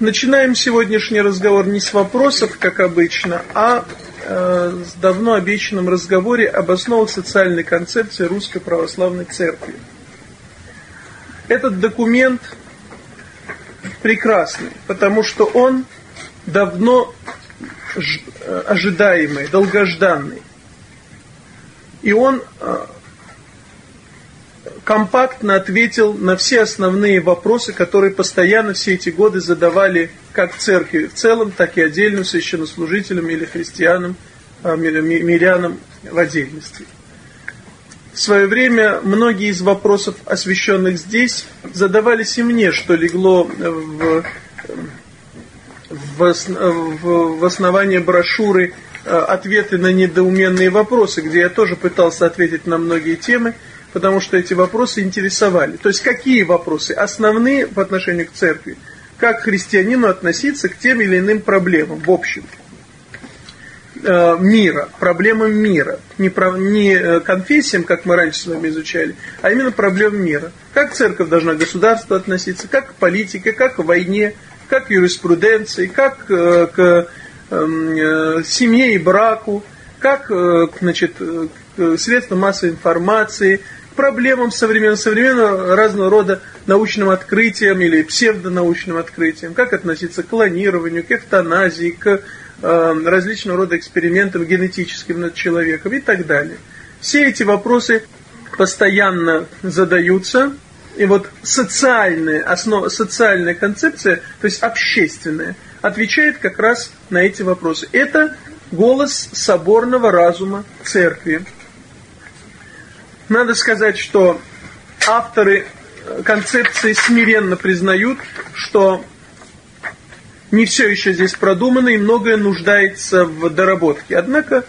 Начинаем сегодняшний разговор не с вопросов, как обычно, а э, с давно обещанном разговоре об основах социальной концепции Русской Православной Церкви. Этот документ прекрасный, потому что он давно э, ожидаемый, долгожданный. И он э, компактно ответил на все основные вопросы, которые постоянно все эти годы задавали как церкви в целом, так и отдельным священнослужителям или христианам, а, мирянам в отдельности. В свое время многие из вопросов, освещенных здесь, задавались и мне, что легло в, в, в основание брошюры а, «Ответы на недоуменные вопросы», где я тоже пытался ответить на многие темы – потому что эти вопросы интересовали. То есть какие вопросы? Основные в отношении к церкви. Как христианину относиться к тем или иным проблемам в общем. Э, мира, проблемам мира. Не, про, не э, конфессиям, как мы раньше с вами изучали, а именно проблем мира. Как церковь должна к государству относиться, как к политике, как к войне, как к юриспруденции, как э, к эм, семье и браку, как значит, к средствам массовой информации, проблемам современного, современного разного рода научным открытиям или псевдонаучным открытиям, как относиться к клонированию, к эвтаназии, к э, различного рода экспериментам генетическим над человеком и так далее. Все эти вопросы постоянно задаются, и вот социальная основа, социальная концепция, то есть общественная, отвечает как раз на эти вопросы. Это голос соборного разума церкви. Надо сказать, что авторы концепции смиренно признают, что не все еще здесь продумано и многое нуждается в доработке. Однако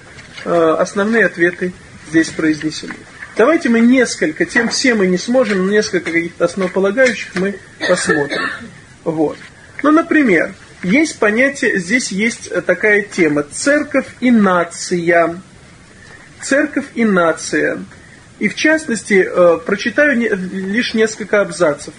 э, основные ответы здесь произнесены. Давайте мы несколько, тем все мы не сможем, но несколько каких-то основополагающих мы посмотрим. Вот. Ну, например, есть понятие, здесь есть такая тема – церковь и нация. Церковь и нация – и в частности, э, прочитаю лишь несколько абзацев.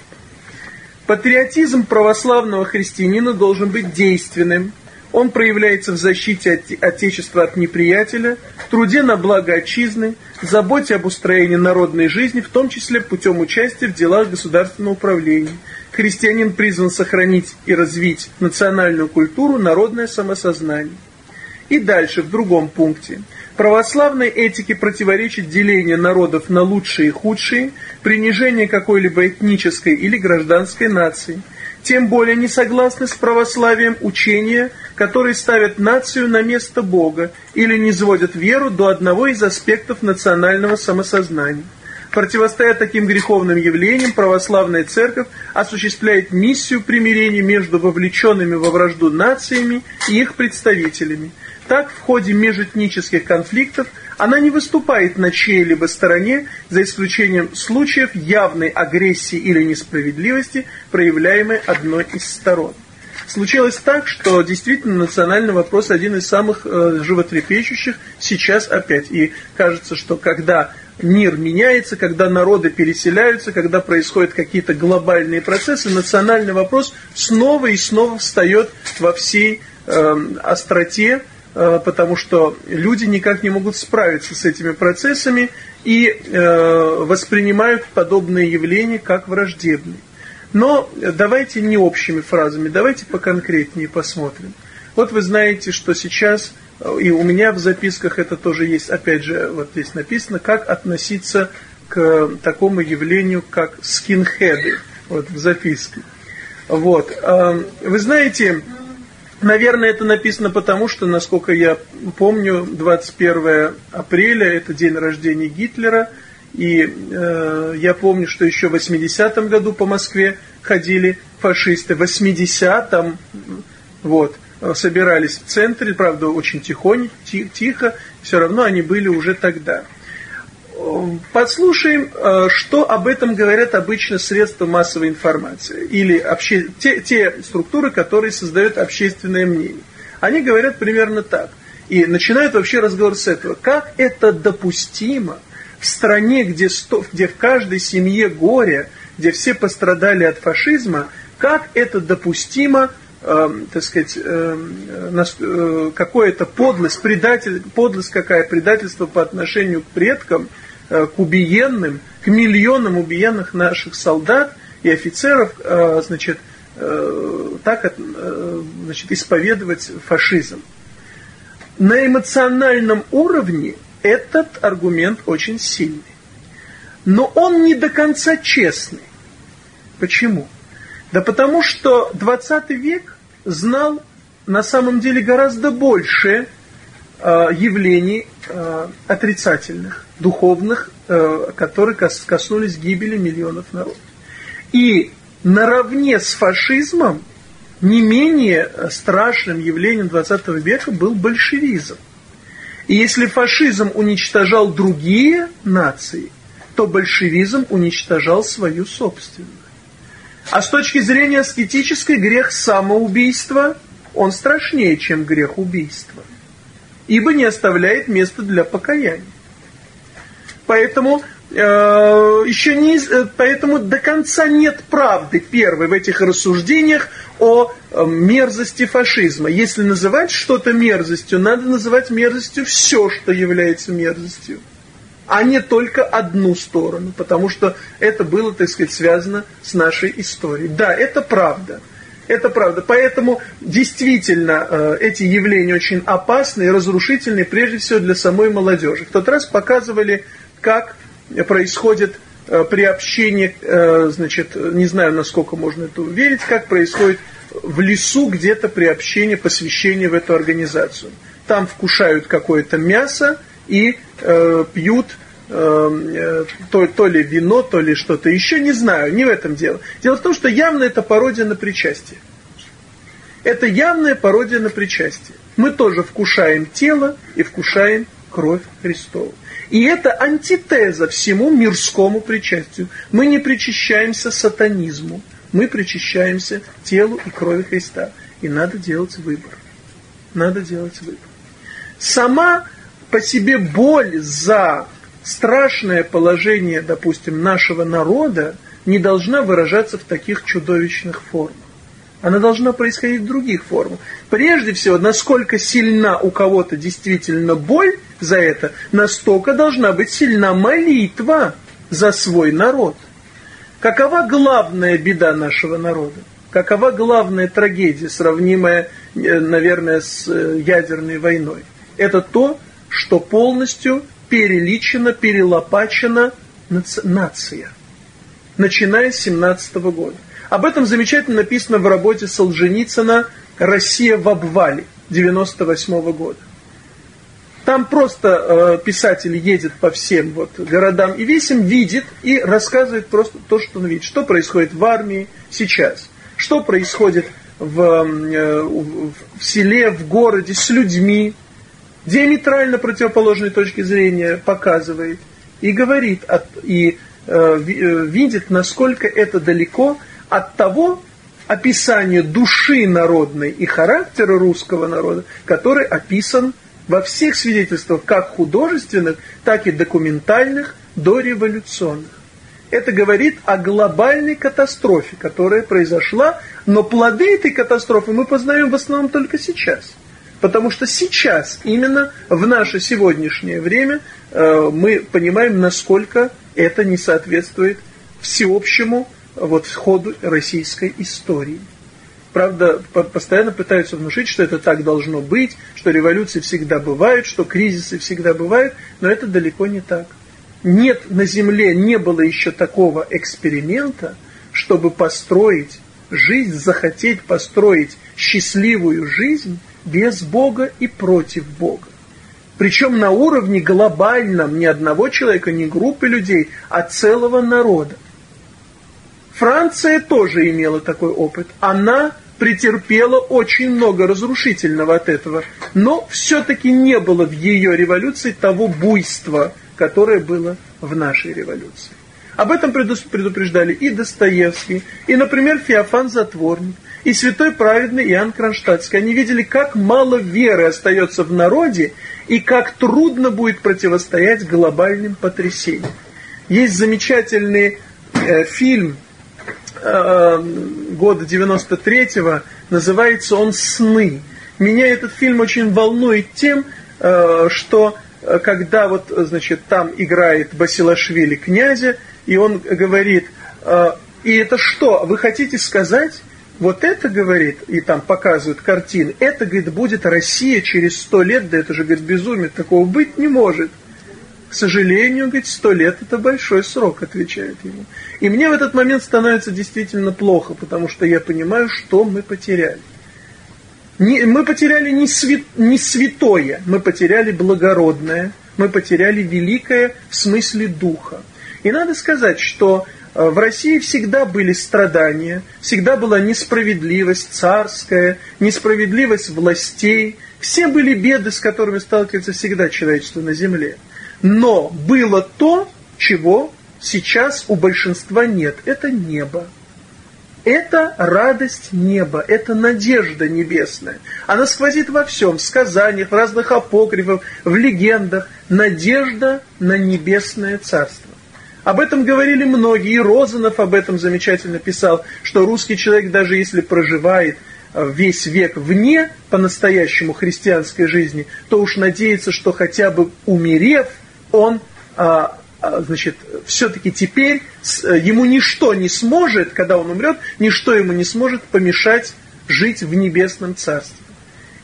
Патриотизм православного христианина должен быть действенным. Он проявляется в защите от, Отечества от неприятеля, труде на благо отчизны, заботе об устроении народной жизни, в том числе путем участия в делах государственного управления. Христианин призван сохранить и развить национальную культуру, народное самосознание. И дальше, в другом пункте. Православной этике противоречит деление народов на лучшие и худшие, принижение какой-либо этнической или гражданской нации. Тем более не согласны с православием учения, которые ставят нацию на место Бога или не веру до одного из аспектов национального самосознания. Противостоя таким греховным явлениям, православная церковь осуществляет миссию примирения между вовлеченными во вражду нациями и их представителями – так, в ходе межэтнических конфликтов она не выступает на чьей-либо стороне, за исключением случаев явной агрессии или несправедливости, проявляемой одной из сторон. Случилось так, что действительно национальный вопрос один из самых э, животрепещущих сейчас опять. И кажется, что когда мир меняется, когда народы переселяются, когда происходят какие-то глобальные процессы, национальный вопрос снова и снова встает во всей э, остроте, потому что люди никак не могут справиться с этими процессами и э, воспринимают подобные явления как враждебные. Но давайте не общими фразами, давайте поконкретнее посмотрим. Вот вы знаете, что сейчас, э, и у меня в записках это тоже есть, опять же, вот здесь написано, как относиться к такому явлению, как скинхеды, вот в записке. Вот. Вы знаете, Наверное, это написано потому, что, насколько я помню, 21 апреля – это день рождения Гитлера, и э, я помню, что еще в 80-м году по Москве ходили фашисты, в 80-м, вот, собирались в центре, правда, очень тихонько, тихо, все равно они были уже тогда. Подслушаем, э, что об этом говорят обычно средства массовой информации или обще... те, те структуры, которые создают общественное мнение. Они говорят примерно так. И начинают вообще разговор с этого. Как это допустимо в стране, где, сто... где в каждой семье горе, где все пострадали от фашизма, как это допустимо э, так сказать, э, э, какое-то подлость, предатель, подлость какая, предательство по отношению к предкам, к убиенным, к миллионам убиенных наших солдат и офицеров, э, значит, э, так э, значит, исповедовать фашизм. На эмоциональном уровне этот аргумент очень сильный. Но он не до конца честный. Почему? Да потому что 20 век знал на самом деле гораздо больше э, явлений э, отрицательных, духовных, э, которые кос, коснулись гибели миллионов народов. И наравне с фашизмом не менее страшным явлением 20 века был большевизм. И если фашизм уничтожал другие нации, то большевизм уничтожал свою собственную. А с точки зрения аскетической грех самоубийства, он страшнее, чем грех убийства. Ибо не оставляет места для покаяния. Поэтому э, еще не, э, поэтому до конца нет правды первой в этих рассуждениях о э, мерзости фашизма. Если называть что-то мерзостью, надо называть мерзостью все, что является мерзостью а не только одну сторону, потому что это было, так сказать, связано с нашей историей. Да, это правда. Это правда. Поэтому действительно э, эти явления очень опасны и разрушительны, прежде всего для самой молодежи. В тот раз показывали, как происходит э, приобщение, э, значит, не знаю, насколько можно это уверить, как происходит в лесу где-то приобщение, посвящение в эту организацию. Там вкушают какое-то мясо и э, пьют э, то, то ли вино, то ли что-то еще, не знаю, не в этом дело. Дело в том, что явно это пародия на причастие. Это явная пародия на причастие. Мы тоже вкушаем тело и вкушаем кровь Христову. И это антитеза всему мирскому причастию. Мы не причащаемся сатанизму, мы причащаемся телу и крови Христа. И надо делать выбор. Надо делать выбор. Сама по себе боль за страшное положение, допустим, нашего народа не должна выражаться в таких чудовищных формах. Она должна происходить в других формах. Прежде всего, насколько сильна у кого-то действительно боль за это, настолько должна быть сильна молитва за свой народ. Какова главная беда нашего народа? Какова главная трагедия, сравнимая, э, наверное, с э, ядерной войной? Это то, что полностью переличена, перелопачена нация, начиная с 17 года. Об этом замечательно написано в работе Солженицына «Россия в обвале» 98 -го года. Там просто э, писатель едет по всем вот городам и весим, видит и рассказывает просто то, что он видит. Что происходит в армии сейчас, что происходит в, э, в селе, в городе с людьми, диаметрально противоположной точки зрения показывает и говорит, от, и э, э, видит, насколько это далеко от того описания души народной и характера русского народа, который описан во всех свидетельствах, как художественных, так и документальных, дореволюционных. Это говорит о глобальной катастрофе, которая произошла, но плоды этой катастрофы мы познаем в основном только сейчас – Потому что сейчас, именно в наше сегодняшнее время, э, мы понимаем, насколько это не соответствует всеобщему вот, ходу российской истории. Правда, постоянно пытаются внушить, что это так должно быть, что революции всегда бывают, что кризисы всегда бывают, но это далеко не так. Нет, на Земле не было еще такого эксперимента, чтобы построить жизнь, захотеть построить счастливую жизнь без Бога и против Бога. Причем на уровне глобальном ни одного человека, ни группы людей, а целого народа. Франция тоже имела такой опыт. Она претерпела очень много разрушительного от этого, но все-таки не было в ее революции того буйства, которое было в нашей революции. Об этом предупреждали и Достоевский, и, например, Феофан Затворник, и святой праведный Иоанн Кронштадтский. Они видели, как мало веры остается в народе, и как трудно будет противостоять глобальным потрясениям. Есть замечательный э, фильм э, года 93-го Называется он «Сны». Меня этот фильм очень волнует тем, э, что э, когда вот, значит, там играет Басилашвили князя, и он говорит, э, и это что, вы хотите сказать, вот это, говорит, и там показывают картины, это, говорит, будет Россия через сто лет, да это же, говорит, безумие, такого быть не может. К сожалению, говорит, сто лет это большой срок, отвечает ему. И мне в этот момент становится действительно плохо, потому что я понимаю, что мы потеряли. Не, мы потеряли не, свят, не святое, мы потеряли благородное, мы потеряли великое в смысле духа. И надо сказать, что в России всегда были страдания, всегда была несправедливость царская, несправедливость властей, все были беды, с которыми сталкивается всегда человечество на земле. Но было то, чего сейчас у большинства нет. Это небо. Это радость неба, это надежда небесная. Она сквозит во всем, в сказаниях, в разных апокрифах, в легендах. Надежда на небесное царство. Об этом говорили многие, и Розанов об этом замечательно писал, что русский человек, даже если проживает э, весь век вне по-настоящему христианской жизни, то уж надеется, что хотя бы умерев, он а, а, значит, все-таки теперь э, ему ничто не сможет, когда он умрет, ничто ему не сможет помешать жить в небесном царстве.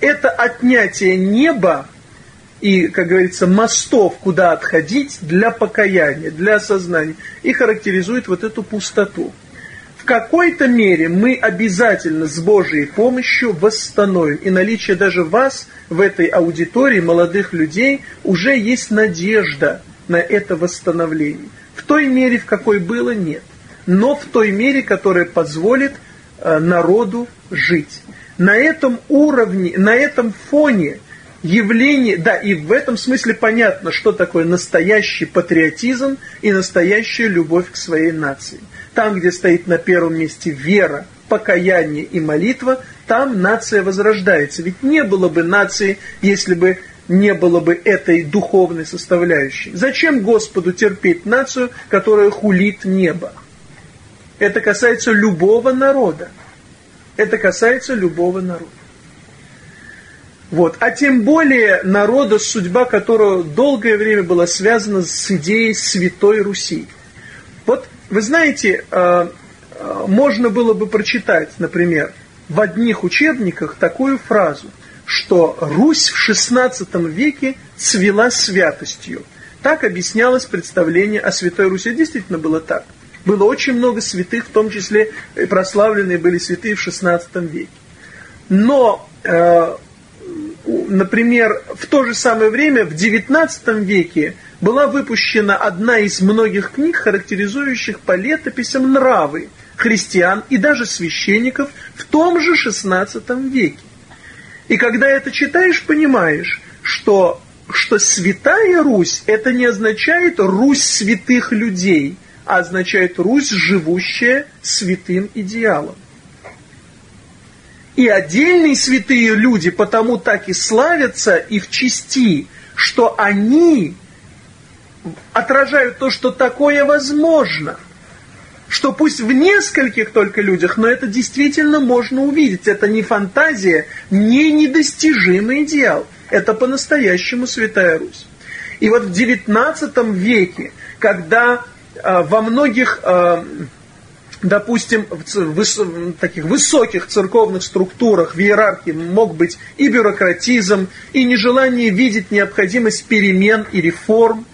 Это отнятие неба и, как говорится, мостов, куда отходить для покаяния, для осознания, и характеризует вот эту пустоту. В какой-то мере мы обязательно с Божьей помощью восстановим. И наличие даже вас в этой аудитории, молодых людей, уже есть надежда на это восстановление. В той мере, в какой было, нет. Но в той мере, которая позволит э, народу жить. На этом уровне, на этом фоне явление, да, и в этом смысле понятно, что такое настоящий патриотизм и настоящая любовь к своей нации. Там, где стоит на первом месте вера, покаяние и молитва, там нация возрождается. Ведь не было бы нации, если бы не было бы этой духовной составляющей. Зачем Господу терпеть нацию, которая хулит небо? Это касается любого народа. Это касается любого народа. Вот. А тем более народа, судьба которого долгое время была связана с идеей Святой Руси. Вот вы знаете, э, э, можно было бы прочитать, например, в одних учебниках такую фразу, что Русь в XVI веке цвела святостью. Так объяснялось представление о Святой Руси. Действительно было так. Было очень много святых, в том числе прославленные были святые в XVI веке. Но э, например, в то же самое время, в XIX веке, была выпущена одна из многих книг, характеризующих по летописям нравы христиан и даже священников в том же XVI веке. И когда это читаешь, понимаешь, что, что Святая Русь, это не означает Русь святых людей, а означает Русь, живущая святым идеалом. И отдельные святые люди потому так и славятся и в чести, что они отражают то, что такое возможно. Что пусть в нескольких только людях, но это действительно можно увидеть. Это не фантазия, не недостижимый идеал. Это по-настоящему Святая Русь. И вот в XIX веке, когда э, во многих э, допустим, в таких высоких церковных структурах, в иерархии мог быть и бюрократизм, и нежелание видеть необходимость перемен и реформ.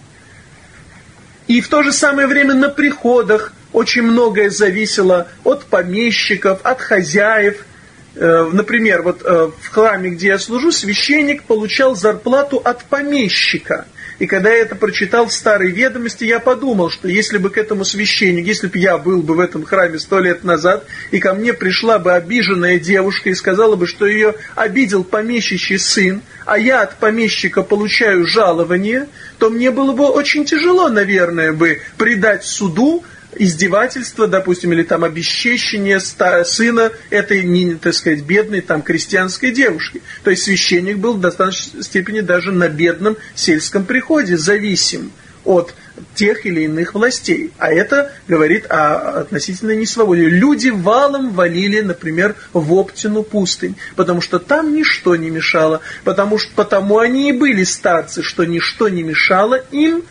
И в то же самое время на приходах очень многое зависело от помещиков, от хозяев. Э, например, вот э, в храме, где я служу, священник получал зарплату от помещика – и когда я это прочитал в старой ведомости, я подумал, что если бы к этому священнику, если бы я был бы в этом храме сто лет назад, и ко мне пришла бы обиженная девушка и сказала бы, что ее обидел помещичий сын, а я от помещика получаю жалование, то мне было бы очень тяжело, наверное, бы предать суду издевательство, допустим, или там обесчещение сына этой, не, так сказать, бедной там крестьянской девушки. То есть священник был в достаточной степени даже на бедном сельском приходе зависим от тех или иных властей. А это говорит о относительной несвободе. Люди валом валили, например, в Оптину пустынь, потому что там ничто не мешало, потому, что, потому они и были старцы, что ничто не мешало им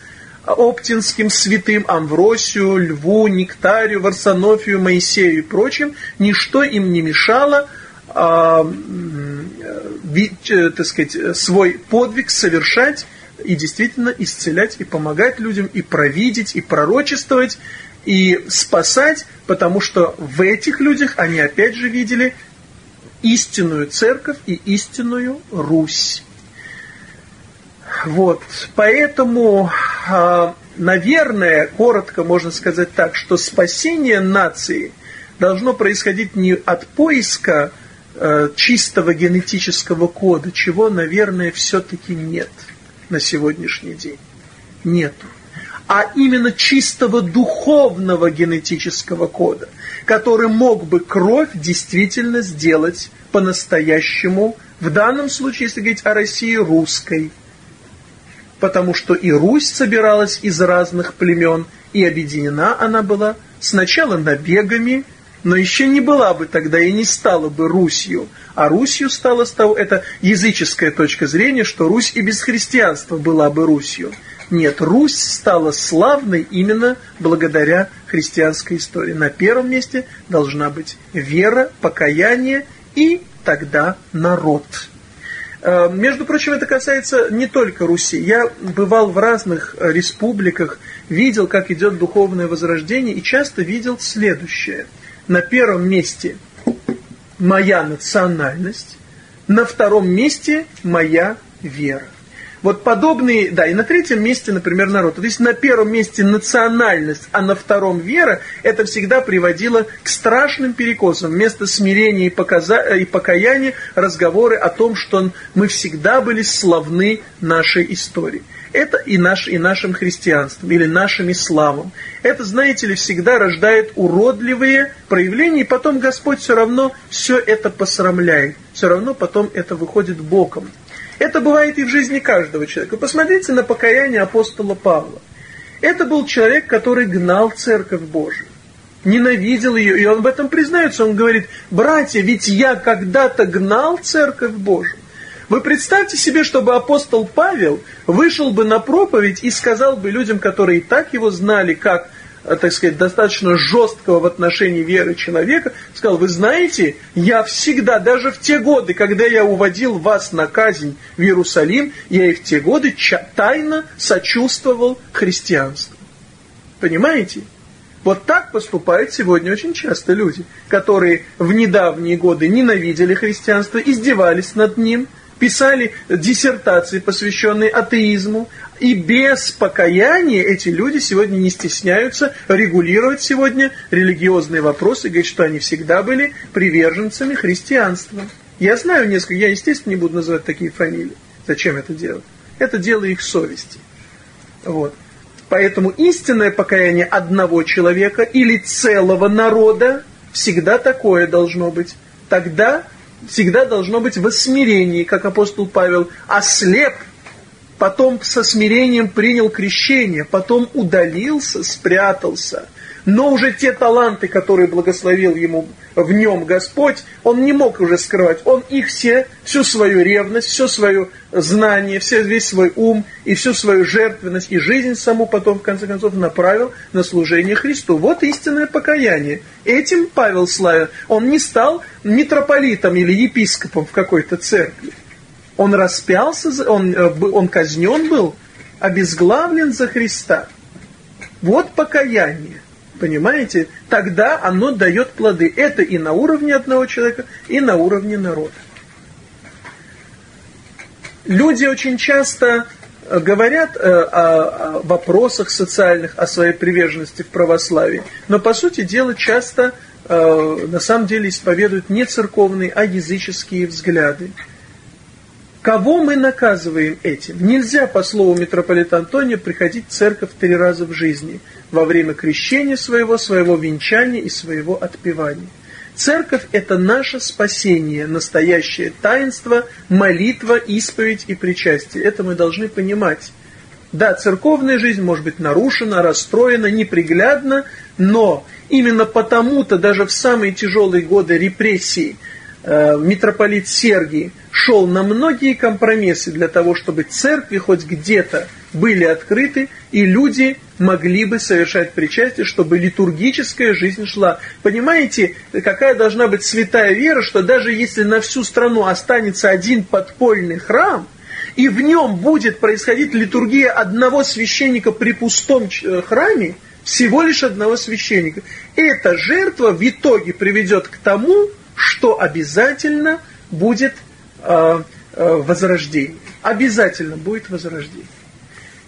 оптинским святым Амвросию, Льву, Нектарию, Варсонофию, Моисею и прочим, ничто им не мешало а, ви, э, так сказать, свой подвиг совершать и действительно исцелять и помогать людям, и провидеть, и пророчествовать, и спасать, потому что в этих людях они опять же видели истинную церковь и истинную Русь. Вот, поэтому, а, наверное, коротко можно сказать так, что спасение нации должно происходить не от поиска э, чистого генетического кода, чего, наверное, все-таки нет на сегодняшний день. Нету. А именно чистого духовного генетического кода, который мог бы кровь действительно сделать по-настоящему, в данном случае, если говорить о России, русской. Потому что и Русь собиралась из разных племен, и объединена она была сначала набегами, но еще не была бы тогда и не стала бы Русью. А Русью стала с это языческая точка зрения, что Русь и без христианства была бы Русью. Нет, Русь стала славной именно благодаря христианской истории. На первом месте должна быть вера, покаяние и тогда народ. Э, между прочим, это касается не только Руси. Я бывал в разных республиках, видел, как идет духовное возрождение, и часто видел следующее – на первом месте моя национальность, на втором месте моя вера. Вот подобные, да, и на третьем месте, например, народ. То есть на первом месте национальность, а на втором вера, это всегда приводило к страшным перекосам. Вместо смирения и, показа... и покаяния разговоры о том, что мы всегда были славны нашей истории. Это и, наш, и нашим христианством, или нашим исламом. Это, знаете ли, всегда рождает уродливые проявления, и потом Господь все равно все это посрамляет. Все равно потом это выходит боком. Это бывает и в жизни каждого человека. Посмотрите на покаяние апостола Павла. Это был человек, который гнал церковь Божию ненавидел ее, и он в этом признается. Он говорит, братья, ведь я когда-то гнал церковь Божию. Вы представьте себе, чтобы апостол Павел вышел бы на проповедь и сказал бы людям, которые и так его знали, как, так сказать, достаточно жесткого в отношении веры человека, сказал, вы знаете, я всегда, даже в те годы, когда я уводил вас на казнь в Иерусалим, я и в те годы тайно сочувствовал христианству. Понимаете? Вот так поступают сегодня очень часто люди, которые в недавние годы ненавидели христианство, издевались над ним – писали диссертации, посвященные атеизму, и без покаяния эти люди сегодня не стесняются регулировать сегодня религиозные вопросы, говорят, что они всегда были приверженцами христианства. Я знаю несколько, я, естественно, не буду называть такие фамилии. Зачем это делать? Это дело их совести. Вот. Поэтому истинное покаяние одного человека или целого народа всегда такое должно быть. Тогда всегда должно быть в смирении, как апостол Павел, ослеп, потом со смирением принял крещение, потом удалился, спрятался. Но уже те таланты, которые благословил ему в нем Господь, он не мог уже скрывать. Он их все, всю свою ревность, все свое знание, все, весь свой ум и всю свою жертвенность и жизнь саму потом, в конце концов, направил на служение Христу. Вот истинное покаяние. Этим Павел славил. Он не стал митрополитом или епископом в какой-то церкви. Он распялся, он, э, он казнен был, обезглавлен за Христа. Вот покаяние. Понимаете? Тогда оно дает плоды. Это и на уровне одного человека, и на уровне народа. Люди очень часто э, говорят э, о, вопросах социальных, о своей приверженности в православии, но по сути дела часто на самом деле исповедуют не церковные, а языческие взгляды. Кого мы наказываем этим? Нельзя, по слову митрополита Антония, приходить в церковь три раза в жизни во время крещения своего, своего венчания и своего отпевания. Церковь – это наше спасение, настоящее таинство, молитва, исповедь и причастие. Это мы должны понимать. Да, церковная жизнь может быть нарушена, расстроена, неприглядна, но именно потому-то даже в самые тяжелые годы репрессий митрополит Сергий шел на многие компромиссы для того, чтобы церкви хоть где-то были открыты, и люди могли бы совершать причастие, чтобы литургическая жизнь шла. Понимаете, какая должна быть святая вера, что даже если на всю страну останется один подпольный храм, и в нем будет происходить литургия одного священника при пустом э, храме, всего лишь одного священника, эта жертва в итоге приведет к тому, что обязательно будет э, э, возрождение. Обязательно будет возрождение.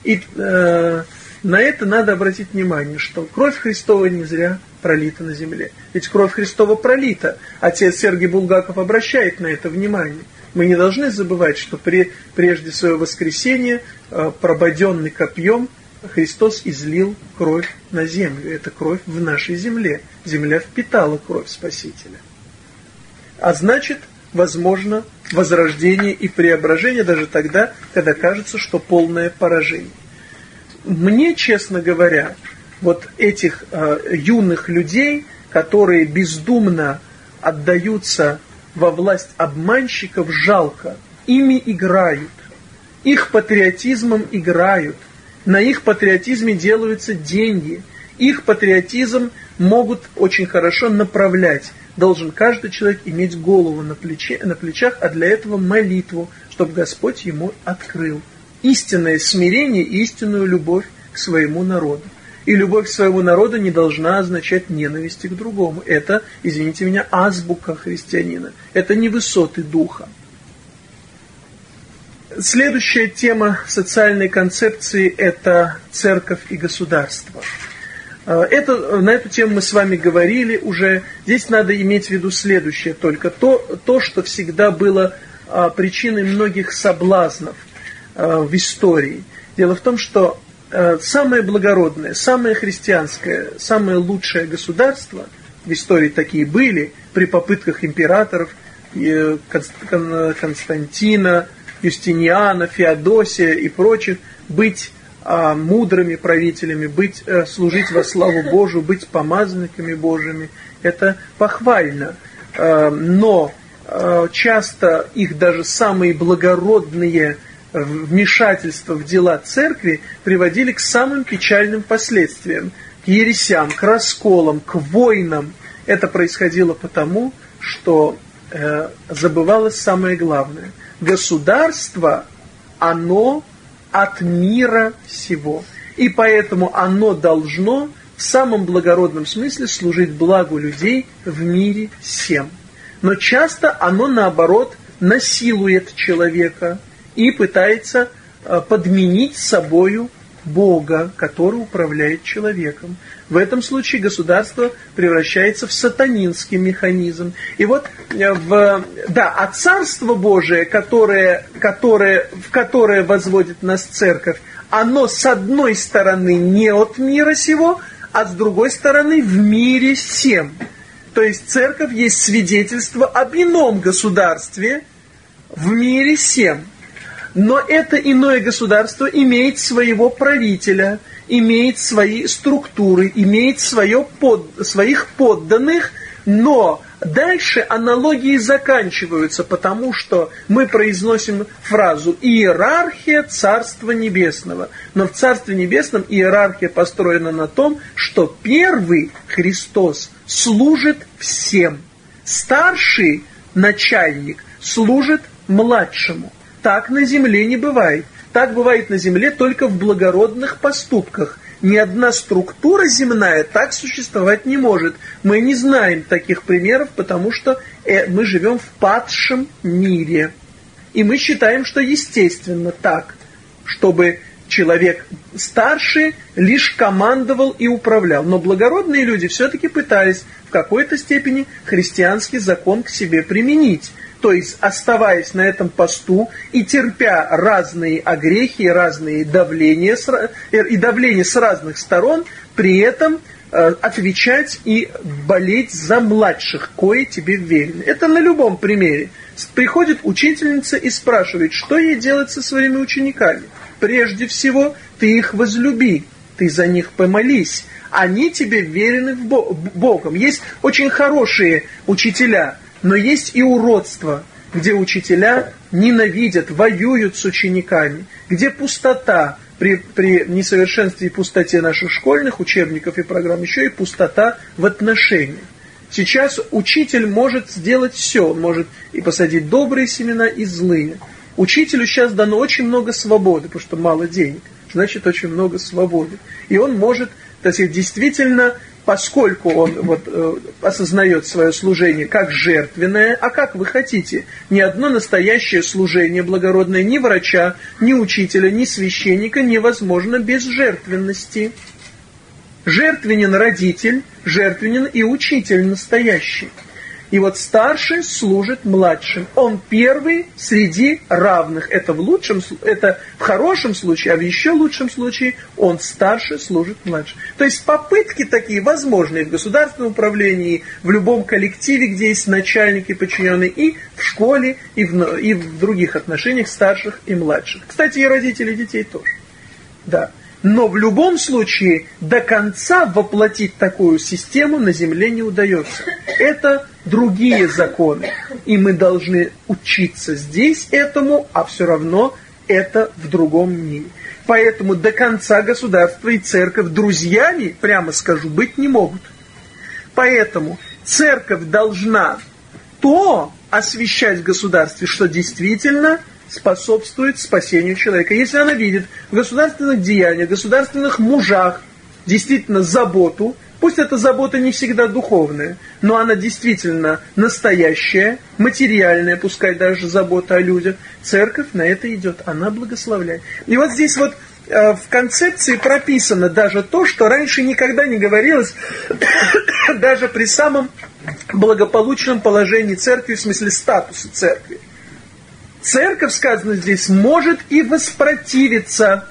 И э, на это надо обратить внимание, что кровь Христова не зря пролита на земле. Ведь кровь Христова пролита. Отец Сергий Булгаков обращает на это внимание. Мы не должны забывать, что при, прежде своего воскресения, э, прободенный копьем, Христос излил кровь на землю. Это кровь в нашей земле. Земля впитала кровь Спасителя. А значит, возможно возрождение и преображение даже тогда, когда кажется, что полное поражение. Мне, честно говоря, вот этих э, юных людей, которые бездумно отдаются во власть обманщиков, жалко. Ими играют, их патриотизмом играют, на их патриотизме делаются деньги, их патриотизм могут очень хорошо направлять должен каждый человек иметь голову на, плече, на плечах, а для этого молитву, чтобы Господь ему открыл. Истинное смирение и истинную любовь к своему народу. И любовь к своему народу не должна означать ненависти к другому. Это, извините меня, азбука христианина. Это не высоты духа. Следующая тема социальной концепции – это церковь и государство. А, это, на эту тему мы с вами говорили уже. Здесь надо иметь в виду следующее только. То, то что всегда было а, причиной многих соблазнов а, в истории. Дело в том, что самое благородное, самое христианское, самое лучшее государство, в истории такие были, при попытках императоров Константина, Юстиниана, Феодосия и прочих, быть мудрыми правителями, быть, э, служить во славу Божию, быть помазанниками Божьими, это похвально. Э, но э, часто их даже самые благородные вмешательства в дела церкви приводили к самым печальным последствиям, к ересям, к расколам, к войнам. Это происходило потому, что забывалось самое главное. Государство, оно от мира всего. И поэтому оно должно в самом благородном смысле служить благу людей в мире всем. Но часто оно, наоборот, насилует человека и пытается э, подменить собою Бога, который управляет человеком. В этом случае государство превращается в сатанинский механизм. И вот э, в, да, а Царство Божие, которое, которое, в которое возводит нас церковь, оно с одной стороны не от мира сего, а с другой стороны в мире всем. То есть церковь есть свидетельство об ином государстве в мире всем. Но это иное государство имеет своего правителя, имеет свои структуры, имеет свое под, своих подданных, но дальше аналогии заканчиваются, потому что мы произносим фразу «иерархия Царства Небесного». Но в Царстве Небесном иерархия построена на том, что первый Христос служит всем. Старший начальник служит младшему. Так на земле не бывает. Так бывает на земле только в благородных поступках. Ни одна структура земная так существовать не может. Мы не знаем таких примеров, потому что э, мы живем в падшем мире. И мы считаем, что естественно так, чтобы человек старший лишь командовал и управлял. Но благородные люди все-таки пытались в какой-то степени христианский закон к себе применить то есть оставаясь на этом посту и терпя разные огрехи разные давления, э, и давление с разных сторон, при этом э, отвечать и болеть за младших, кое тебе верены. Это на любом примере. Приходит учительница и спрашивает, что ей делать со своими учениками. прежде всего ты их возлюби, ты за них помолись. Они тебе верены в Богом. Есть очень хорошие учителя, но есть и уродство, где учителя ненавидят, воюют с учениками, где пустота, при, при несовершенстве и пустоте наших школьных учебников и программ, еще и пустота в отношениях. Сейчас учитель может сделать все, он может и посадить добрые семена, и злые. Учителю сейчас дано очень много свободы, потому что мало денег, значит очень много свободы. И он может, так сказать, действительно поскольку он вот, э, осознает свое служение как жертвенное, а как вы хотите, ни одно настоящее служение благородное ни врача, ни учителя, ни священника невозможно без жертвенности. Жертвенен родитель, жертвенен и учитель настоящий. И вот старший служит младшим. Он первый среди равных. Это в лучшем, это в хорошем случае, а в еще лучшем случае он старше служит младшим. То есть попытки такие возможны в государственном управлении, в любом коллективе, где есть начальники, подчиненные, и в школе, и в, и в других отношениях старших и младших. Кстати, и родители детей тоже. Да. Но в любом случае до конца воплотить такую систему на Земле не удается. Это другие законы. И мы должны учиться здесь этому, а все равно это в другом мире. Поэтому до конца государство и церковь друзьями, прямо скажу, быть не могут. Поэтому церковь должна то освещать в государстве, что действительно – способствует спасению человека. Если она видит в государственных деяниях, государственных мужах действительно заботу, пусть эта забота не всегда духовная, но она действительно настоящая, материальная, пускай даже забота о людях, церковь на это идет, она благословляет. И вот здесь вот э, в концепции прописано даже то, что раньше никогда не говорилось, даже при самом благополучном положении церкви, в смысле статуса церкви. Церковь, сказано здесь, может и воспротивиться,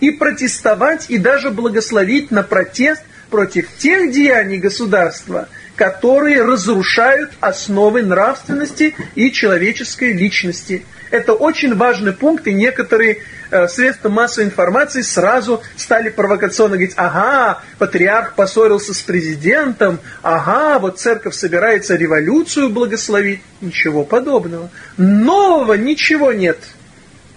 и протестовать, и даже благословить на протест против тех деяний государства, которые разрушают основы нравственности и человеческой личности. Это очень важный пункт, и некоторые э, средства массовой информации сразу стали провокационно говорить, ага, патриарх поссорился с президентом, ага, вот церковь собирается революцию благословить. Ничего подобного. Нового ничего нет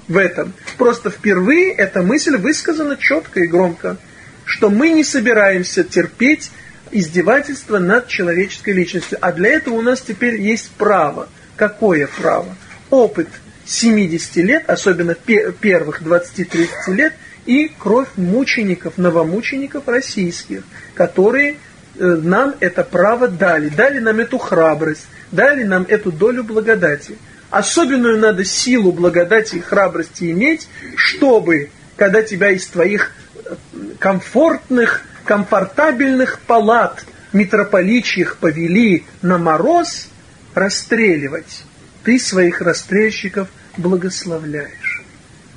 в этом. Просто впервые эта мысль высказана четко и громко, что мы не собираемся терпеть издевательство над человеческой личностью. А для этого у нас теперь есть право. Какое право? Опыт – 70 лет, особенно первых 20-30 лет, и кровь мучеников, новомучеников российских, которые э, нам это право дали, дали нам эту храбрость, дали нам эту долю благодати. Особенную надо силу благодати и храбрости иметь, чтобы, когда тебя из твоих э, комфортных, комфортабельных палат митрополичьих повели на мороз, расстреливать ты своих расстрельщиков благословляешь.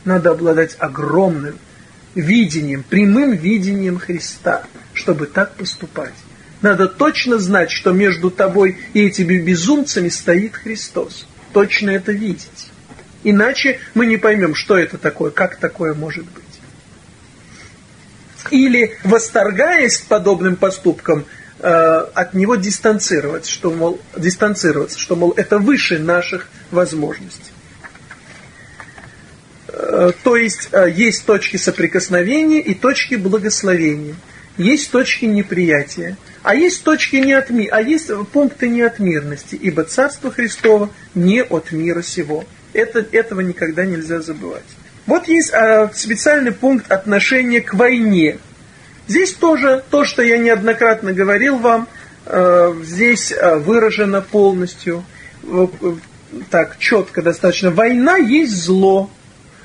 Надо обладать огромным видением, прямым видением Христа, чтобы так поступать. Надо точно знать, что между тобой и этими безумцами стоит Христос. Точно это видеть. Иначе мы не поймем, что это такое, как такое может быть. Или, восторгаясь подобным поступком, от него дистанцировать, что, мол, дистанцироваться, что, мол, это выше наших возможностей. Э, то есть, э, есть точки соприкосновения и точки благословения. Есть точки неприятия. А есть точки не от ми, а есть пункты не от мирности, ибо Царство Христово не от мира сего. Это, этого никогда нельзя забывать. Вот есть специальный пункт отношения к войне – Здесь тоже то, что я неоднократно говорил вам, э, здесь э, выражено полностью, э, так четко достаточно. Война есть зло.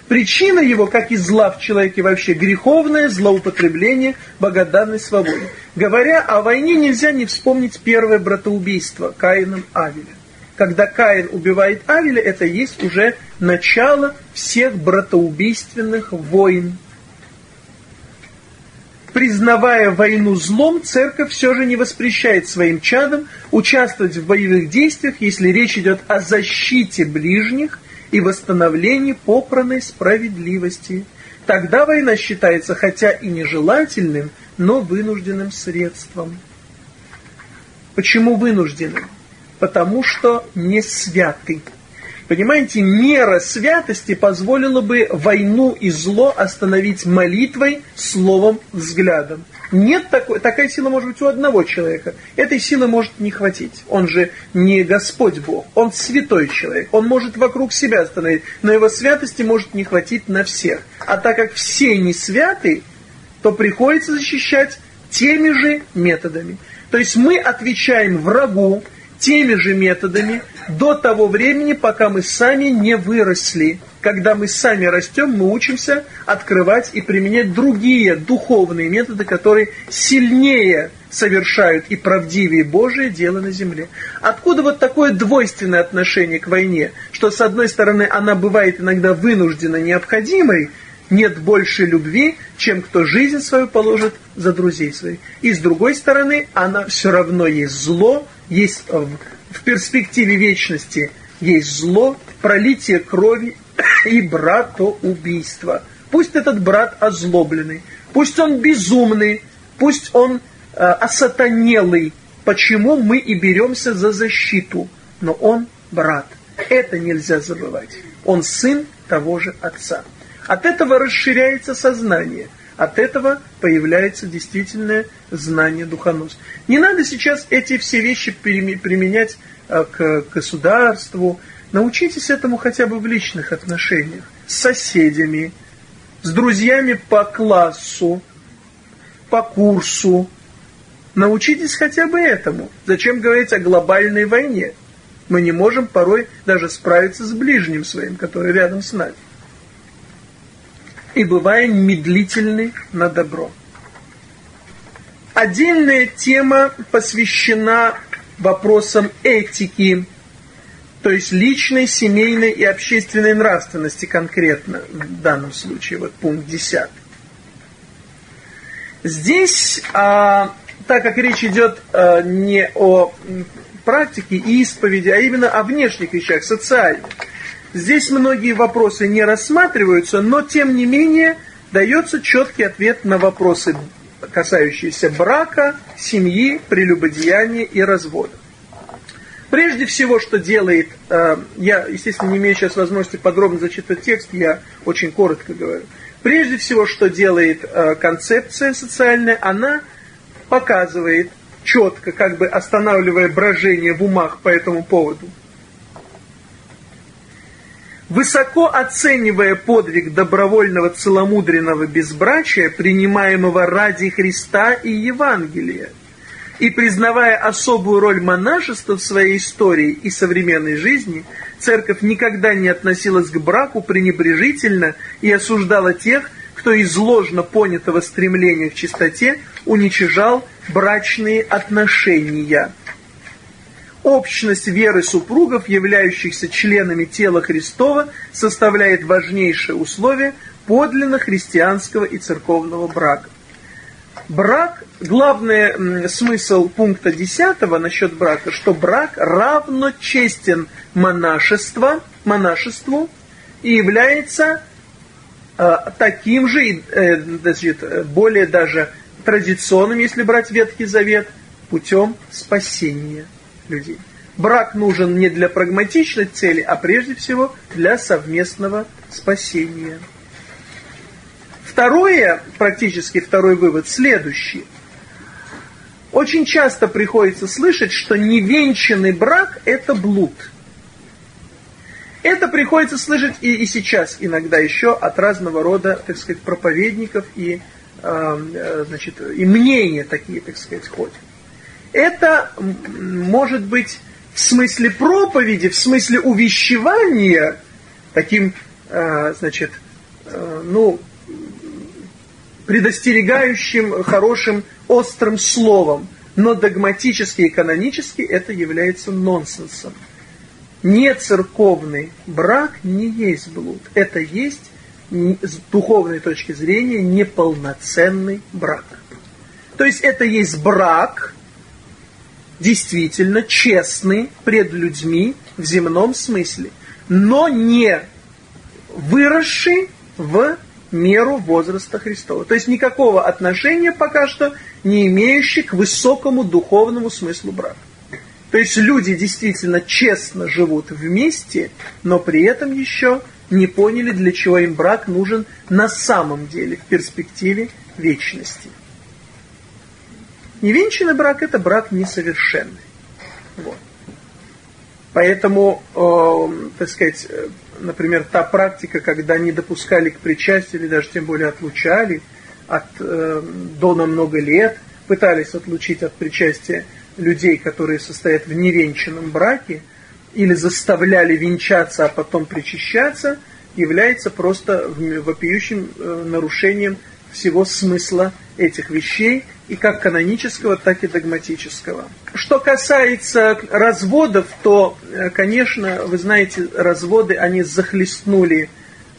Причина его, как и зла в человеке вообще, греховное злоупотребление богоданной свободы. Говоря о войне, нельзя не вспомнить первое братоубийство Каином Авеля. Когда Каин убивает Авеля, это есть уже начало всех братоубийственных войн признавая войну злом, церковь все же не воспрещает своим чадам участвовать в боевых действиях, если речь идет о защите ближних и восстановлении попранной справедливости. Тогда война считается хотя и нежелательным, но вынужденным средством. Почему вынужденным? Потому что не святый. Понимаете, мера святости позволила бы войну и зло остановить молитвой, словом, взглядом. Нет такой, такая сила может быть у одного человека. Этой силы может не хватить. Он же не Господь Бог, он святой человек. Он может вокруг себя остановить, но его святости может не хватить на всех. А так как все не святы, то приходится защищать теми же методами. То есть мы отвечаем врагу теми же методами до того времени, пока мы сами не выросли. Когда мы сами растем, мы учимся открывать и применять другие духовные методы, которые сильнее совершают и правдивее Божие дело на земле. Откуда вот такое двойственное отношение к войне, что с одной стороны она бывает иногда вынуждена необходимой, нет больше любви, чем кто жизнь свою положит за друзей своих. И с другой стороны, она все равно есть зло, есть в, перспективе вечности есть зло, пролитие крови и братоубийство. Пусть этот брат озлобленный, пусть он безумный, пусть он э, осатанелый, почему мы и беремся за защиту, но он брат. Это нельзя забывать. Он сын того же отца. От этого расширяется сознание, от этого появляется действительное знание духоносства. Не надо сейчас эти все вещи применять э, к государству. Научитесь этому хотя бы в личных отношениях. С соседями, с друзьями по классу, по курсу. Научитесь хотя бы этому. Зачем говорить о глобальной войне? Мы не можем порой даже справиться с ближним своим, который рядом с нами и бываем медлительны на добро. Отдельная тема посвящена вопросам этики, то есть личной, семейной и общественной нравственности конкретно, в данном случае, вот пункт 10. Здесь, а, так как речь идет а, не о практике и исповеди, а именно о внешних вещах, социальных, Здесь многие вопросы не рассматриваются, но тем не менее дается четкий ответ на вопросы, касающиеся брака, семьи, прелюбодеяния и развода. Прежде всего, что делает, э, я, естественно, не имею сейчас возможности подробно зачитывать текст, я очень коротко говорю. Прежде всего, что делает э, концепция социальная, она показывает четко, как бы останавливая брожение в умах по этому поводу – Высоко оценивая подвиг добровольного целомудренного безбрачия, принимаемого ради Христа и Евангелия, и признавая особую роль монашества в своей истории и современной жизни, церковь никогда не относилась к браку пренебрежительно и осуждала тех, кто из ложно понятого стремления к чистоте уничижал брачные отношения общность веры супругов, являющихся членами тела Христова, составляет важнейшее условие подлинно христианского и церковного брака. Брак, главный смысл пункта 10 насчет брака, что брак равно честен монашество, монашеству и является э, таким же, э, значит, более даже традиционным, если брать Ветхий Завет, путем спасения людей. Брак нужен не для прагматичной цели, а прежде всего для совместного спасения. Второе, практически второй вывод, следующий. Очень часто приходится слышать, что невенчанный брак – это блуд. Это приходится слышать и, и сейчас иногда еще от разного рода, так сказать, проповедников и, э, значит, и мнения такие, так сказать, ходят это может быть в смысле проповеди, в смысле увещевания, таким, э, значит, э, ну, предостерегающим, хорошим, острым словом. Но догматически и канонически это является нонсенсом. Не церковный брак не есть блуд. Это есть с духовной точки зрения неполноценный брак. То есть это есть брак, действительно честны пред людьми в земном смысле. но не выросший в меру возраста Христова. То есть никакого отношения пока что не имеющий к высокому духовному смыслу брака. То есть люди действительно честно живут вместе, но при этом еще не поняли, для чего им брак нужен на самом деле, в перспективе вечности. Невенчанный брак – это брак несовершенный. Вот. Поэтому, э, так сказать, э, например, та практика, когда не допускали к причастию или даже тем более отлучали от, э, до на много лет, пытались отлучить от причастия людей, которые состоят в невенчанном браке, или заставляли венчаться, а потом причащаться, является просто вопиющим э, нарушением всего смысла этих вещей, и как канонического, так и догматического. Что касается разводов, то, э, конечно, вы знаете, разводы, они захлестнули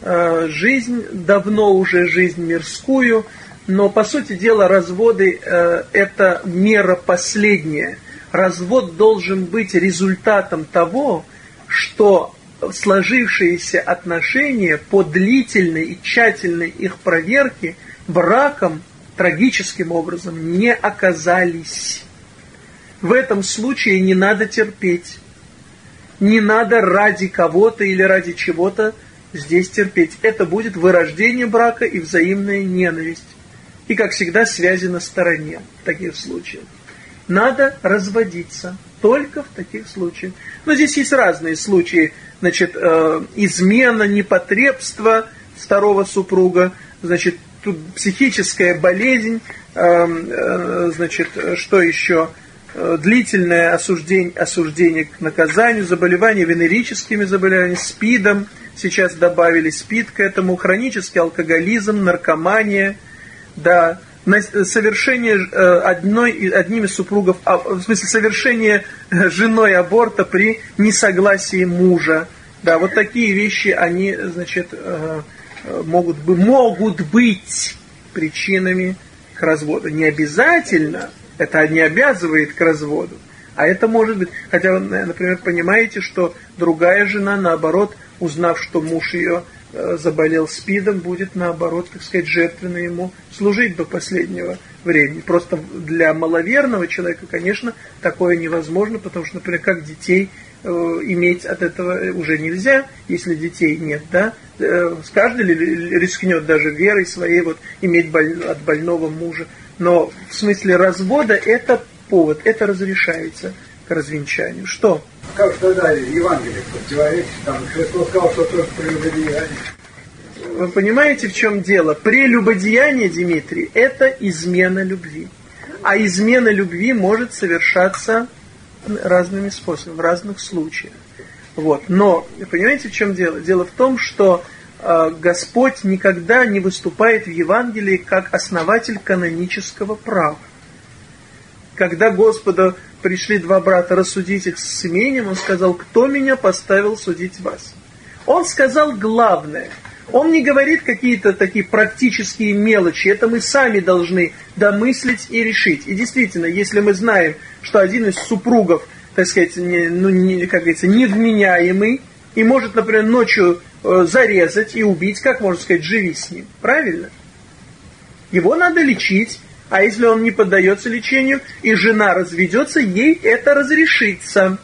э, жизнь, давно уже жизнь мирскую, но, по сути дела, разводы э, – это мера последняя. Развод должен быть результатом того, что сложившиеся отношения по длительной и тщательной их проверке браком трагическим образом не оказались. В этом случае не надо терпеть. Не надо ради кого-то или ради чего-то здесь терпеть. Это будет вырождение брака и взаимная ненависть. И, как всегда, связи на стороне в таких случаях. Надо разводиться только в таких случаях. Но здесь есть разные случаи. Значит, э, измена, непотребство второго супруга, значит, тут психическая болезнь, эм, э, значит, что еще? Э, длительное осуждение, осуждение к наказанию, заболевания венерическими заболеваниями, СПИДом, сейчас добавили СПИД к этому, хронический алкоголизм, наркомания, да, совершение э, одной, одним из супругов, а, в смысле совершение женой аборта при несогласии мужа. Да, вот такие вещи, они, значит, могут, бы, могут быть причинами к разводу. Не обязательно, это не обязывает к разводу, а это может быть, хотя вы, например, понимаете, что другая жена, наоборот, узнав, что муж ее э, заболел СПИДом, будет, наоборот, так сказать, жертвенно ему служить до последнего времени. Просто для маловерного человека, конечно, такое невозможно, потому что, например, как детей иметь от этого уже нельзя, если детей нет, да, Э, каждый рискнет даже верой своей вот иметь боль, от больного мужа. Но в смысле развода это повод, это разрешается к развенчанию. Что? Как тогда Евангелие противоречит, там Христос сказал, что только прелюбодеяние. Вы понимаете, в чем дело? Прелюбодеяние, Дмитрий, это измена любви. А измена любви может совершаться разными способами, в разных случаях. Вот. Но, понимаете, в чем дело? Дело в том, что э, Господь никогда не выступает в Евангелии как основатель канонического права. Когда Господа пришли два брата рассудить их с имением, Он сказал, кто меня поставил судить вас? Он сказал главное. Он не говорит какие-то такие практические мелочи. Это мы сами должны домыслить и решить. И действительно, если мы знаем, что один из супругов – так сказать, не, ну, не, как говорится, невменяемый, и может, например, ночью э, зарезать и убить, как можно сказать, живи с ним. Правильно? Его надо лечить, а если он не поддается лечению, и жена разведется, ей это разрешится.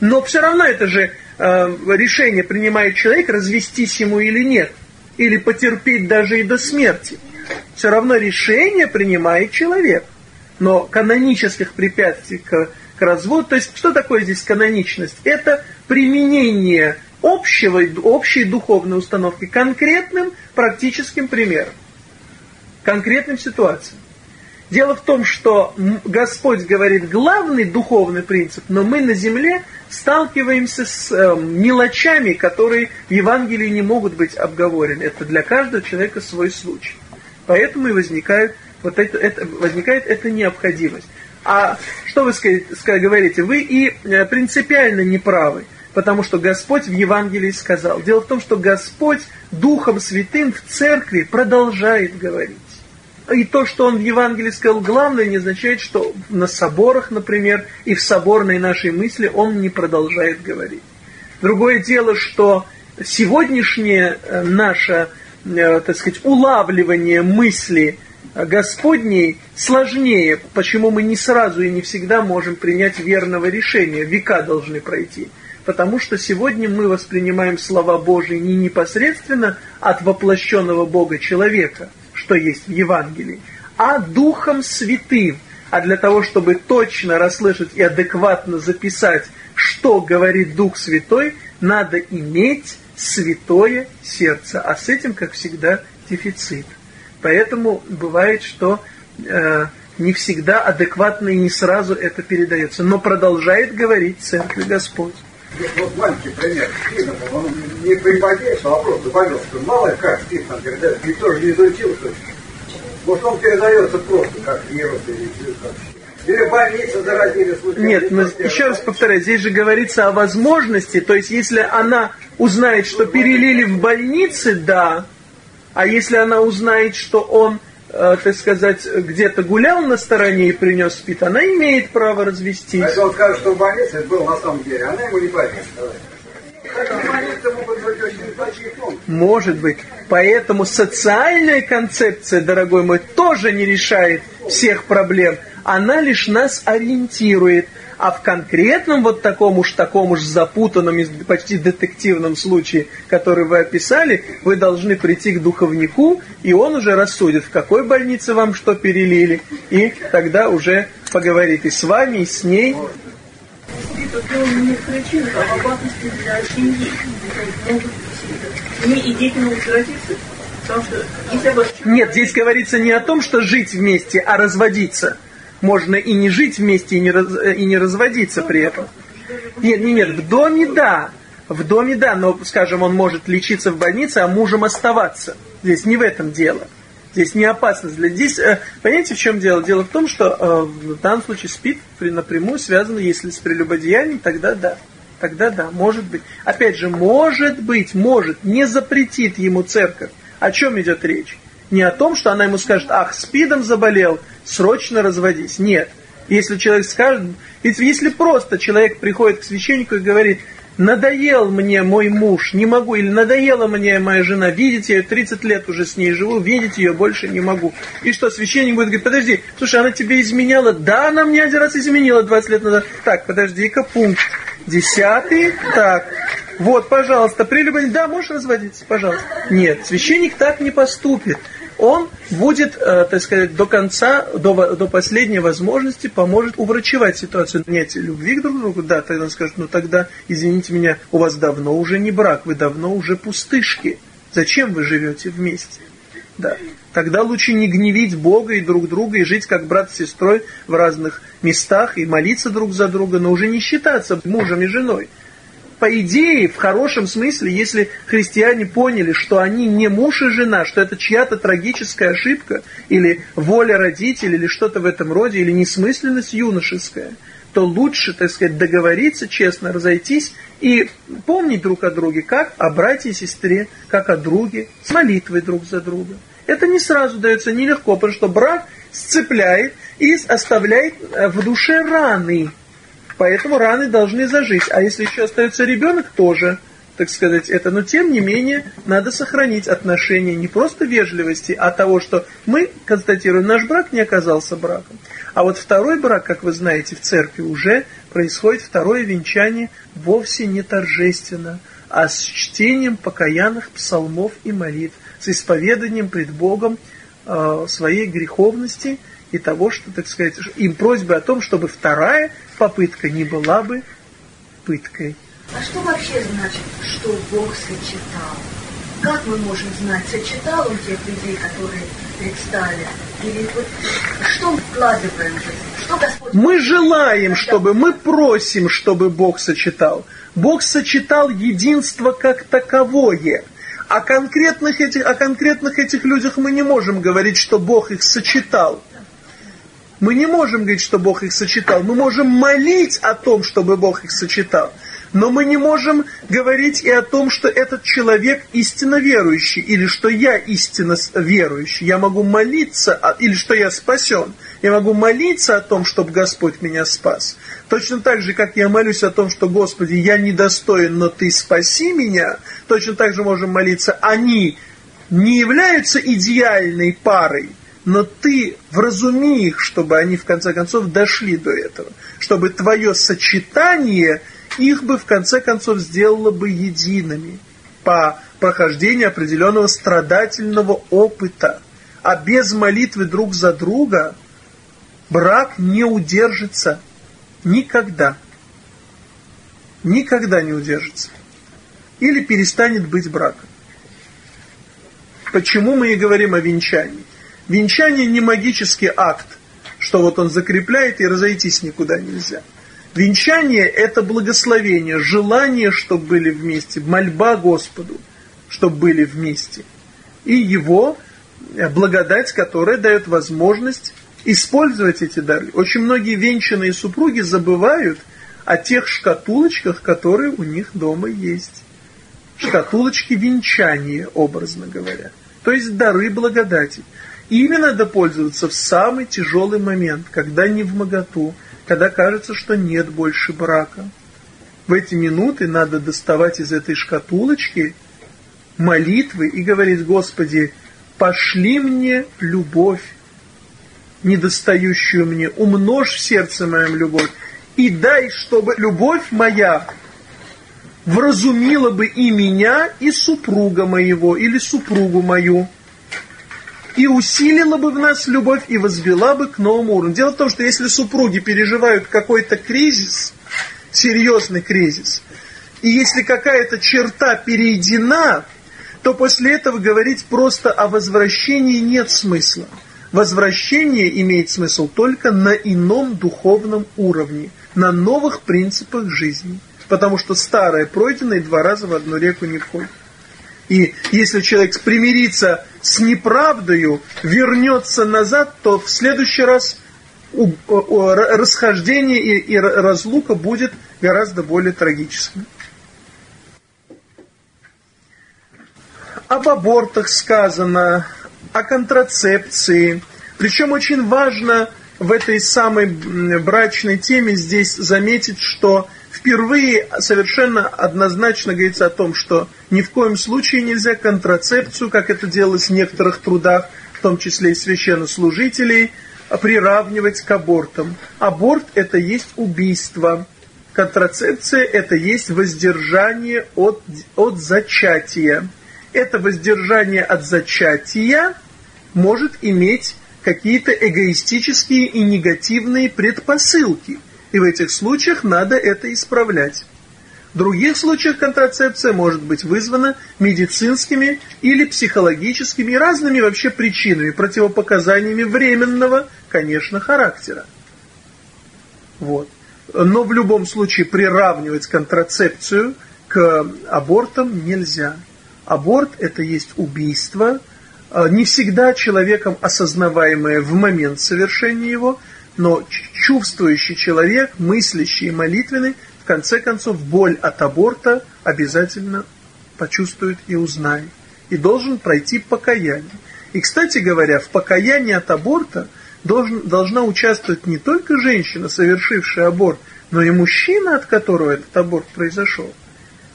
Но все равно это же э, решение принимает человек, развестись ему или нет, или потерпеть даже и до смерти. Все равно решение принимает человек. Но канонических препятствий к к разводу. То есть, что такое здесь каноничность? Это применение общего, общей духовной установки конкретным практическим примером, конкретным ситуациям. Дело в том, что Господь говорит главный духовный принцип, но мы на земле сталкиваемся с э, мелочами, которые в Евангелии не могут быть обговорены. Это для каждого человека свой случай. Поэтому и возникает, вот это, это, возникает эта необходимость. А что вы говорите? Вы и э, принципиально неправы, потому что Господь в Евангелии сказал. Дело в том, что Господь Духом Святым в церкви продолжает говорить. И то, что он в Евангелии сказал главное, не означает, что на соборах, например, и в соборной нашей мысли он не продолжает говорить. Другое дело, что сегодняшнее э, наше, э, так сказать, улавливание мысли Господней сложнее, почему мы не сразу и не всегда можем принять верного решения, века должны пройти. Потому что сегодня мы воспринимаем слова Божьи не непосредственно от воплощенного Бога человека, что есть в Евангелии, а Духом Святым. А для того, чтобы точно расслышать и адекватно записать, что говорит Дух Святой, надо иметь святое сердце. А с этим, как всегда, дефицит. Поэтому бывает, что э, не всегда адекватно и не сразу это передается. Но продолжает говорить Церковь Господь. Вот маленький пример. Он не приподнялся, а просто пожалуйста. Мало как Стивен передает. Никто же не изучил, что может он передается просто, как вирус или как или заразили Нет, но еще раз повторяю, здесь же говорится о возможности, то есть если она узнает, что перелили в больнице, да, а если она узнает, что он, так сказать, где-то гулял на стороне и принес спит, она имеет право развестись. А если он скажет, что в больнице был на самом деле, она ему не поверит. Может быть. Поэтому социальная концепция, дорогой мой, тоже не решает всех проблем. Она лишь нас ориентирует. А в конкретном вот таком уж таком уж запутанном, почти детективном случае, который вы описали, вы должны прийти к духовнику, и он уже рассудит, в какой больнице вам что перелили, и тогда уже поговорит и с вами, и с ней, и нет, здесь говорится не о том, что жить вместе, а разводиться. Можно и не жить вместе, и не, раз, и не разводиться при этом. Нет, нет, нет, в доме да. В доме да, но, скажем, он может лечиться в больнице, а мужем оставаться. Здесь не в этом дело. Здесь не опасность. Здесь, э, понимаете, в чем дело? Дело в том, что э, в данном случае спит напрямую связано, если с прелюбодеянием, тогда да. Тогда да, может быть. Опять же, может быть, может, не запретит ему церковь. О чем идет речь? Не о том, что она ему скажет, ах, спидом заболел, срочно разводись. Нет. Если человек скажет, если просто человек приходит к священнику и говорит, надоел мне мой муж, не могу, или надоела мне моя жена, видеть ее, 30 лет уже с ней живу, видеть ее больше не могу. И что, священник будет говорить, подожди, слушай, она тебе изменяла? Да, она мне один раз изменила 20 лет назад. Так, подожди-ка, пункт. Десятый, так, вот, пожалуйста, прелюбодейство, да, можешь разводиться, пожалуйста. Нет, священник так не поступит он будет, э, так сказать, до конца, до, до последней возможности поможет уврачевать ситуацию. Нет любви друг другу, да, тогда он скажет, ну тогда, извините меня, у вас давно уже не брак, вы давно уже пустышки. Зачем вы живете вместе? Да. Тогда лучше не гневить Бога и друг друга, и жить как брат с сестрой в разных местах, и молиться друг за друга, но уже не считаться мужем и женой по идее, в хорошем смысле, если христиане поняли, что они не муж и жена, что это чья-то трагическая ошибка, или воля родителей, или что-то в этом роде, или несмысленность юношеская, то лучше, так сказать, договориться честно, разойтись и помнить друг о друге, как о брате и сестре, как о друге, с молитвой друг за друга. Это не сразу дается нелегко, потому что брак сцепляет и оставляет э, в душе раны, Поэтому раны должны зажить. А если еще остается ребенок, тоже, так сказать, это. Но тем не менее, надо сохранить отношения не просто вежливости, а того, что мы констатируем, наш брак не оказался браком. А вот второй брак, как вы знаете, в церкви уже происходит второе венчание вовсе не торжественно, а с чтением покаянных псалмов и молитв, с исповеданием пред Богом э, своей греховности и того, что, так сказать, им просьбы о том, чтобы вторая попытка не была бы пыткой. А что вообще значит, что Бог сочетал? Как мы можем знать, сочетал он тех людей, которые предстали? Или вот что мы вкладываем в это? Что Господь... Мы желаем, чтобы, мы просим, чтобы Бог сочетал. Бог сочетал единство как таковое. О конкретных, этих, о конкретных этих людях мы не можем говорить, что Бог их сочетал. Мы не можем говорить, что Бог их сочетал. Мы можем молить о том, чтобы Бог их сочетал. Но мы не можем говорить и о том, что этот человек истинно верующий, или что я истинно верующий. Я могу молиться, или что я спасен. Я могу молиться о том, чтобы Господь меня спас. Точно так же, как я молюсь о том, что, Господи, я недостоин, но Ты спаси меня. Точно так же можем молиться, они не являются идеальной парой, но Ты вразуми их, чтобы они в конце концов дошли до этого. Чтобы Твое сочетание их бы в конце концов сделало бы едиными по прохождению определенного страдательного опыта. А без молитвы друг за друга брак не удержится никогда. Никогда не удержится. Или перестанет быть браком. Почему мы и говорим о венчании? Венчание не магический акт, что вот он закрепляет и разойтись никуда нельзя. Венчание – это благословение, желание, чтобы были вместе, мольба Господу, чтобы были вместе. И Его благодать, которая дает возможность использовать эти дары. Очень многие венчанные супруги забывают о тех шкатулочках, которые у них дома есть. Шкатулочки венчания, образно говоря. То есть дары благодати. Ими надо пользоваться в самый тяжелый момент, когда не в моготу, когда кажется, что нет больше брака. В эти минуты надо доставать из этой шкатулочки молитвы и говорить, Господи, пошли мне любовь, недостающую мне, умножь в сердце моем любовь, и дай, чтобы любовь моя вразумила бы и меня, и супруга моего, или супругу мою, и усилила бы в нас любовь и возвела бы к новому уровню. Дело в том, что если супруги переживают какой-то кризис, серьезный кризис, и если какая-то черта перейдена, то после этого говорить просто о возвращении нет смысла. Возвращение имеет смысл только на ином духовном уровне, на новых принципах жизни. Потому что старое пройденное два раза в одну реку не входит. И если человек примирится с неправдою, вернется назад, то в следующий раз расхождение и разлука будет гораздо более трагическим. Об абортах сказано, о контрацепции. Причем очень важно в этой самой брачной теме здесь заметить, что впервые совершенно однозначно говорится о том, что ни в коем случае нельзя контрацепцию, как это делалось в некоторых трудах, в том числе и священнослужителей, приравнивать к абортам. Аборт – это есть убийство. Контрацепция – это есть воздержание от, от зачатия. Это воздержание от зачатия может иметь какие-то эгоистические и негативные предпосылки – и в этих случаях надо это исправлять. В других случаях контрацепция может быть вызвана медицинскими или психологическими и разными вообще причинами, противопоказаниями временного, конечно, характера. Вот. Но в любом случае приравнивать контрацепцию к абортам нельзя. Аборт – это есть убийство, а, не всегда человеком осознаваемое в момент совершения его – но чувствующий человек, мыслящий и молитвенный, в конце концов, боль от аборта обязательно почувствует и узнает. И должен пройти покаяние. И, кстати говоря, в покаянии от аборта должен, должна участвовать не только женщина, совершившая аборт, но и мужчина, от которого этот аборт произошел.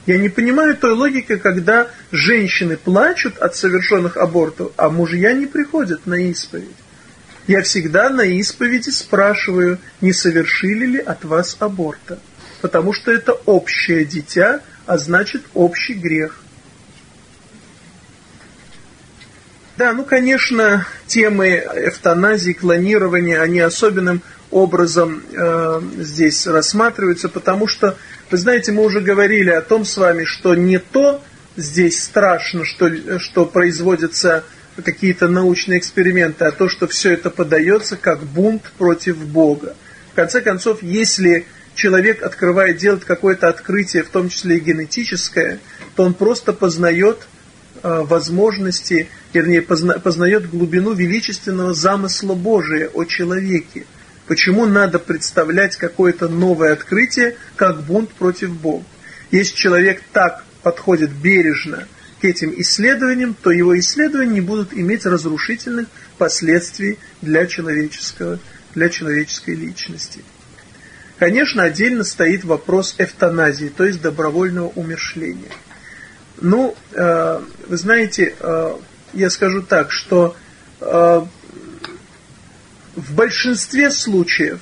Я не понимаю той логики, когда женщины плачут от совершенных абортов, а мужья не приходят на исповедь. Я всегда на исповеди спрашиваю, не совершили ли от вас аборта. Потому что это общее дитя, а значит общий грех. Да, ну, конечно, темы эвтаназии, клонирования, они особенным образом э, здесь рассматриваются, потому что, вы знаете, мы уже говорили о том с вами, что не то здесь страшно, что, что производится какие-то научные эксперименты, а то, что все это подается как бунт против Бога. В конце концов, если человек открывает делать какое-то открытие, в том числе и генетическое, то он просто познает э, возможности, вернее, позна, познает глубину величественного замысла Божия о человеке. Почему надо представлять какое-то новое открытие как бунт против Бога? Если человек так подходит бережно к этим исследованиям, то его исследования не будут иметь разрушительных последствий для человеческого, для человеческой личности. Конечно, отдельно стоит вопрос эвтаназии, то есть добровольного умершления. Ну, э, вы знаете, э, я скажу так, что э, в большинстве случаев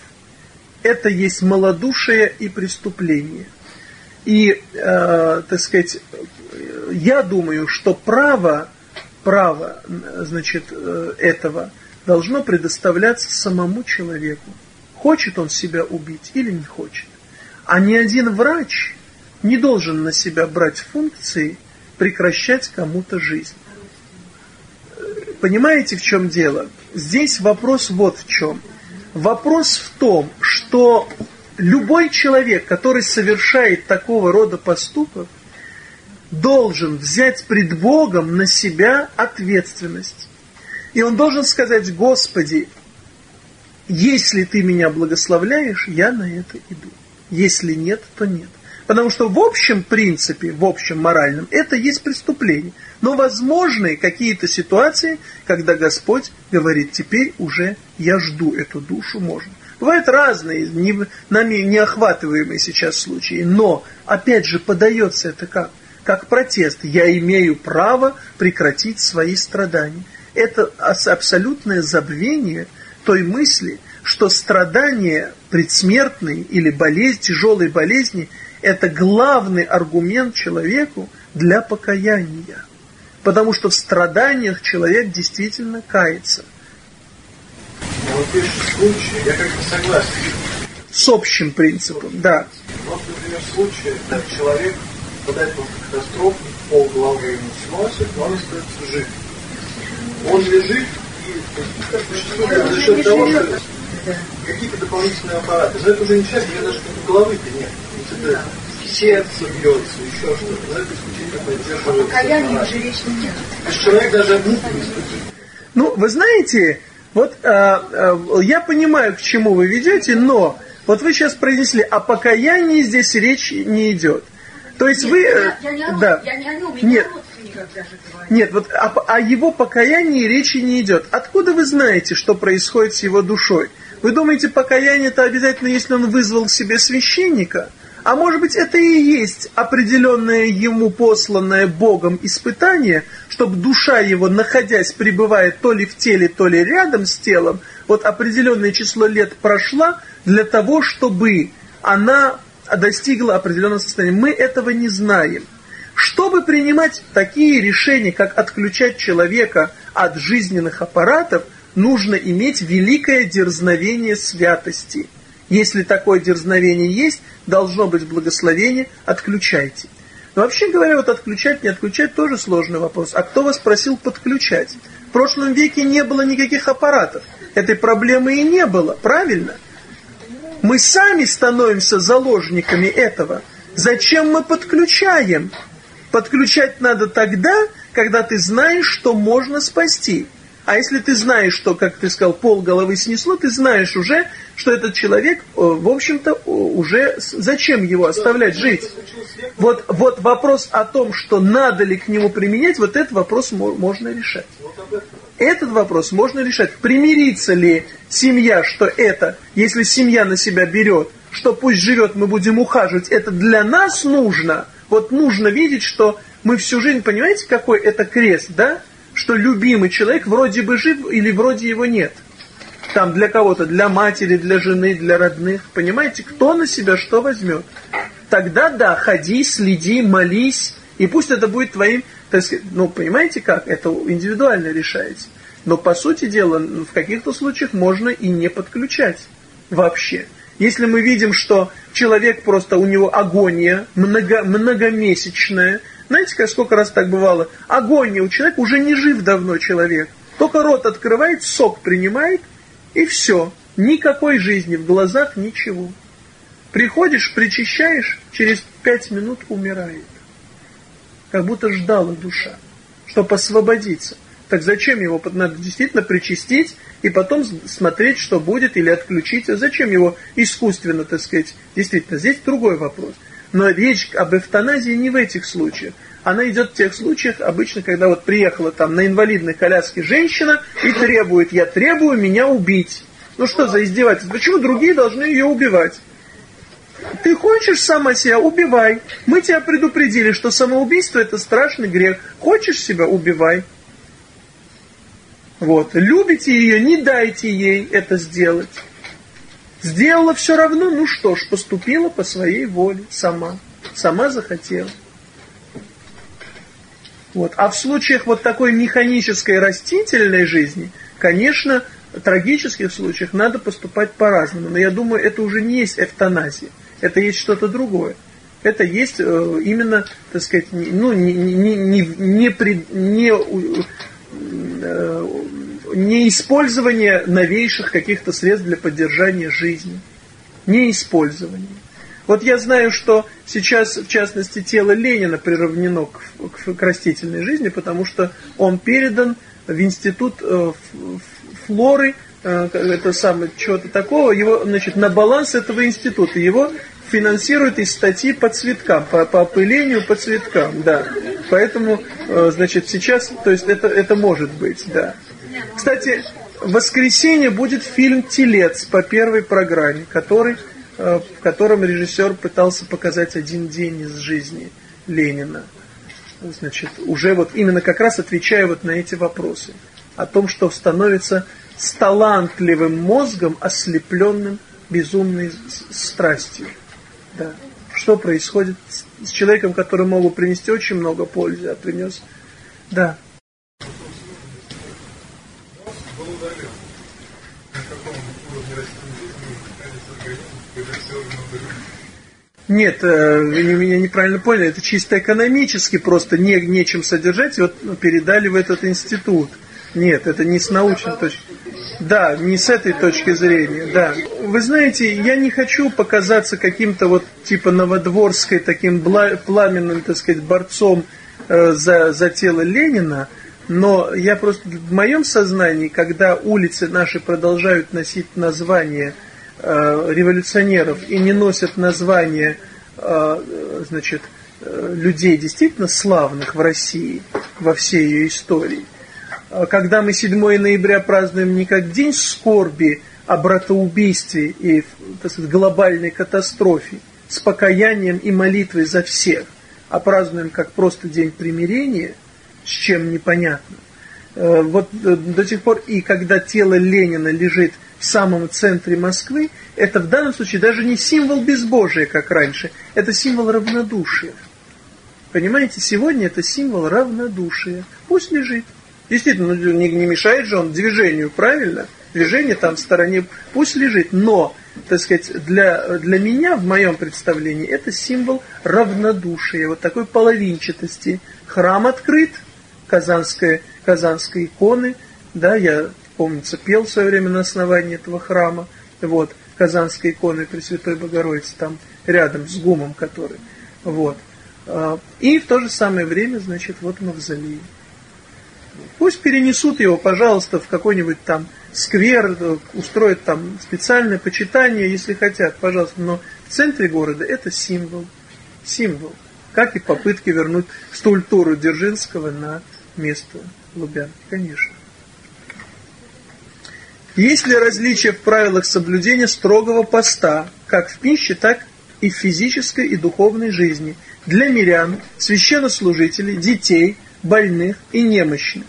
это есть малодушие и преступление. И, э, так сказать, я думаю, что право, право, значит, э, этого должно предоставляться самому человеку. Хочет он себя убить или не хочет. А ни один врач не должен на себя брать функции прекращать кому-то жизнь. Понимаете, в чем дело? Здесь вопрос вот в чем. Вопрос в том, что любой человек, который совершает такого рода поступок, должен взять пред Богом на себя ответственность. И он должен сказать, Господи, если ты меня благословляешь, я на это иду. Если нет, то нет. Потому что в общем принципе, в общем моральном, это есть преступление. Но возможны какие-то ситуации, когда Господь говорит, теперь уже я жду эту душу, можно. Бывают разные, не, нами не охватываемые сейчас случаи, но, опять же, подается это как? Как протест. Я имею право прекратить свои страдания. Это абсолютное забвение той мысли, что страдания предсмертные или болезнь, тяжелой болезни – это главный аргумент человеку для покаяния. Потому что в страданиях человек действительно кается. Но вот в случае, я как-то согласен. С общим принципом, да. Вот, например, случай, когда человек попадает в катастрофу, пол головы ему сносит, но он остается жив. Он лежит и за счет того, что какие-то дополнительные аппараты. Но это уже не часть, у него даже головы-то нет да. сердце бьется, еще что-то. Но это исключительно поддерживает. Покаяние уже речь не идет. То есть человек даже муку не. Ну, вы знаете, вот э, э, я понимаю, к чему вы ведете, но вот вы сейчас произнесли, о покаянии здесь речь не идет. То есть Нет, вы... Я, я не о, да. я не о нем, Нет. даже Нет, вот о, о его покаянии речи не идет. Откуда вы знаете, что происходит с его душой? Вы думаете, покаяние это обязательно, если он вызвал к себе священника? А может быть это и есть определенное ему посланное Богом испытание, чтобы душа его, находясь, пребывая то ли в теле, то ли рядом с телом, вот определенное число лет прошла для того, чтобы она достигла определенного состояния. Мы этого не знаем. Чтобы принимать такие решения, как отключать человека от жизненных аппаратов, нужно иметь великое дерзновение святости – если такое дерзновение есть, должно быть благословение, отключайте. Но вообще говоря, вот отключать, не отключать тоже сложный вопрос. А кто вас просил подключать? В прошлом веке не было никаких аппаратов. Этой проблемы и не было, правильно? Мы сами становимся заложниками этого. Зачем мы подключаем? Подключать надо тогда, когда ты знаешь, что можно спасти. А если ты знаешь, что, как ты сказал, пол головы снесло, ты знаешь уже, что этот человек, э, в общем-то, уже зачем его оставлять жить? Вот, вот вопрос о том, что надо ли к нему применять, вот этот вопрос можно решать. Этот вопрос можно решать. Примирится ли семья, что это, если семья на себя берет, что пусть живет, мы будем ухаживать, это для нас нужно. Вот нужно видеть, что мы всю жизнь, понимаете, какой это крест, да? что любимый человек вроде бы жив или вроде его нет. Там для кого-то, для матери, для жены, для родных. Понимаете, кто на себя что возьмет? Тогда да, ходи, следи, молись, и пусть это будет твоим, так сказать, ну понимаете как, это индивидуально решается. Но по сути дела, в каких-то случаях можно и не подключать вообще. Если мы видим, что человек просто, у него агония много, многомесячная, знаете, сколько раз так бывало? Агония у человека, уже не жив давно человек. Только рот открывает, сок принимает, и все. Никакой жизни в глазах, ничего. Приходишь, причащаешь, через пять минут умирает. Как будто ждала душа, чтобы освободиться. Так зачем его? Надо действительно причастить и потом смотреть, что будет, или отключить. А зачем его искусственно, так сказать? Действительно, здесь другой вопрос. Но речь об эвтаназии не в этих случаях. Она идет в тех случаях, обычно, когда вот приехала там на инвалидной коляске женщина и требует, я требую меня убить. Ну что за издевательство? Почему другие должны ее убивать? Ты хочешь сама себя, убивай. Мы тебя предупредили, что самоубийство это страшный грех. Хочешь себя, убивай. Вот. Любите ее, не дайте ей это сделать. Сделала все равно, ну что ж, поступила по своей воле сама. Сама захотела. Вот. А в случаях вот такой механической растительной жизни, конечно, в трагических случаях надо поступать по-разному. Но я думаю, это уже не есть эвтаназия. Это есть что-то другое. Это есть э, именно, так сказать, ну, не, не, не, не, не, не э, не использование новейших каких-то средств для поддержания жизни. Не использование. Вот я знаю, что сейчас, в частности, тело Ленина приравнено к, к, к растительной жизни, потому что он передан в институт э, флоры, э, это самое, чего-то такого, его, значит, на баланс этого института. Его финансируют из статьи по цветкам, по, по опылению по цветкам, да. Поэтому, э, значит, сейчас, то есть это, это может быть, да. Кстати, в воскресенье будет фильм «Телец» по первой программе, который, э, в котором режиссер пытался показать один день из жизни Ленина. Значит, уже вот именно как раз отвечая вот на эти вопросы. О том, что становится с талантливым мозгом, ослепленным безумной страстью. Да. Что происходит с человеком, который мог бы принести очень много пользы, а принес... Да. Нет, э, вы меня неправильно поняли, это чисто экономически, просто не, нечем содержать, вот передали в этот институт. Нет, это не с научной точки. Да, не с этой точки зрения, да. Вы знаете, я не хочу показаться каким-то вот типа новодворской таким пламенным, так сказать, борцом э, за, за тело Ленина, но я просто в моем сознании, когда улицы наши продолжают носить название Э, революционеров и не носят название э, значит, э, людей действительно славных в России во всей ее истории. Когда мы 7 ноября празднуем не как день скорби о братоубийстве и так сказать, глобальной катастрофе, с покаянием и молитвой за всех, а празднуем как просто день примирения, с чем непонятно. Вот до сих пор и когда тело Ленина лежит в самом центре Москвы, это в данном случае даже не символ безбожия, как раньше, это символ равнодушия. Понимаете, сегодня это символ равнодушия. Пусть лежит. Действительно, ну, не, не мешает же он движению, правильно? Движение там в стороне, пусть лежит. Но, так сказать, для, для меня, в моем представлении, это символ равнодушия, вот такой половинчатости. Храм открыт, казанская, казанской иконы, да, я помнится, пел в свое время на основании этого храма, вот, Казанской иконы Пресвятой Богородицы, там рядом с гумом который, вот. А, и в то же самое время, значит, вот мавзолей. Пусть перенесут его, пожалуйста, в какой-нибудь там сквер, устроят там специальное почитание, если хотят, пожалуйста, но в центре города это символ. Символ. Как и попытки вернуть скульптуру Дзержинского на место Лубянки, конечно. Есть ли различия в правилах соблюдения строгого поста, как в пище, так и в физической и духовной жизни, для мирян, священнослужителей, детей, больных и немощных?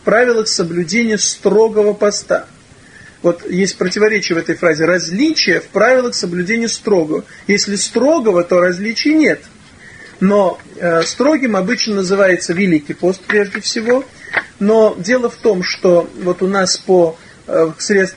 В правилах соблюдения строгого поста. Вот есть противоречие в этой фразе. Различия в правилах соблюдения строгого. Если строгого, то различий нет. Но э, строгим обычно называется Великий пост прежде всего – но дело в том, что вот у нас по, э,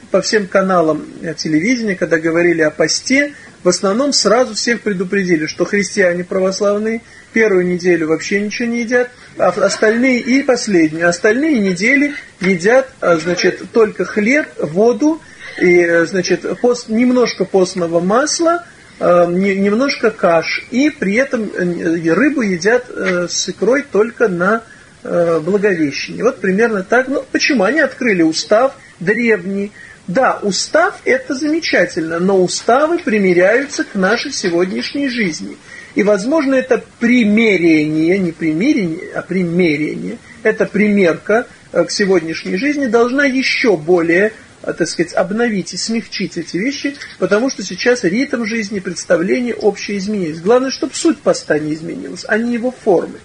по всем каналам э, телевидения, когда говорили о посте, в основном сразу всех предупредили, что христиане православные первую неделю вообще ничего не едят, а остальные и последнюю. Остальные недели едят, а, значит, только хлеб, воду, и, значит, пост, немножко постного масла, э, немножко каш, и при этом рыбу едят с икрой только на э, Благовещение. Вот примерно так. Ну, почему? Они открыли устав древний, Да, устав это замечательно, но уставы примеряются к нашей сегодняшней жизни. И, возможно, это примерение, не примирение, а примерение, это примерка э, к сегодняшней жизни должна еще более, э, так сказать, обновить и смягчить эти вещи, потому что сейчас ритм жизни, представление общее изменилось. Главное, чтобы суть поста не изменилась, а не его формы.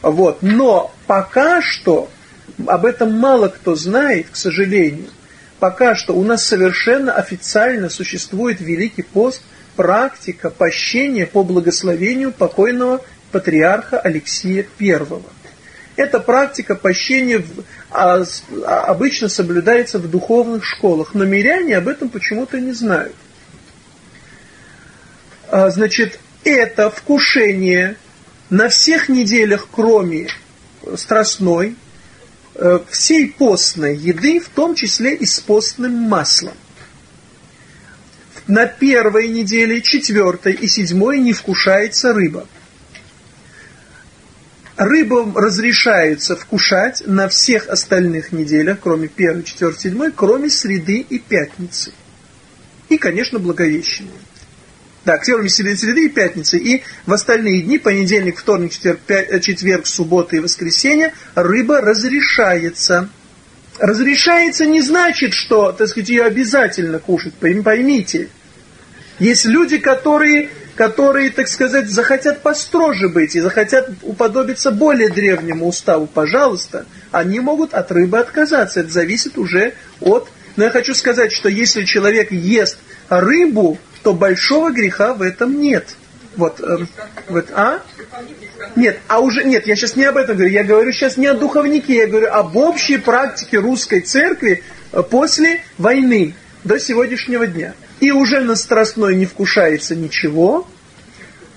Вот. Но пока что об этом мало кто знает, к сожалению. Пока что у нас совершенно официально существует Великий пост, практика пощения по благословению покойного патриарха Алексия I. Эта практика пощения а, а, обычно соблюдается в духовных школах, но миряне об этом почему-то не знают. А, значит, это вкушение на всех неделях, кроме страстной, всей постной еды, в том числе и с постным маслом. На первой неделе, четвертой и седьмой не вкушается рыба. Рыбам разрешается вкушать на всех остальных неделях, кроме первой, четвертой, седьмой, кроме среды и пятницы. И, конечно, Благовещения. Да, кроме среды и пятницы. И в остальные дни, понедельник, вторник, четверг, пя, э, четверг, суббота и воскресенье, рыба разрешается. Разрешается не значит, что, так сказать, ее обязательно кушать, поймите. Есть люди, которые, которые, так сказать, захотят построже быть и захотят уподобиться более древнему уставу, пожалуйста, они могут от рыбы отказаться. Это зависит уже от... Но я хочу сказать, что если человек ест рыбу, то большого греха в этом нет. Вот, э, вот, а? Нет, а уже нет, я сейчас не об этом говорю. Я говорю сейчас не о духовнике, я говорю об общей практике русской церкви э, после войны до сегодняшнего дня. И уже на Страстной не вкушается ничего,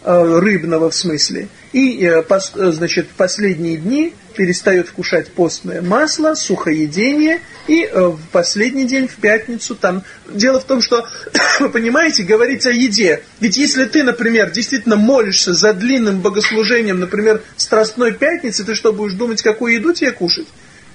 рыбного в смысле. И, э, э, значит, последние дни перестает вкушать постное масло, сухоедение, и э, в последний день, в пятницу, там... Дело в том, что, вы понимаете, говорить о еде. Ведь если ты, например, действительно молишься за длинным богослужением, например, Страстной Пятницы, ты что, будешь думать, какую еду тебе кушать?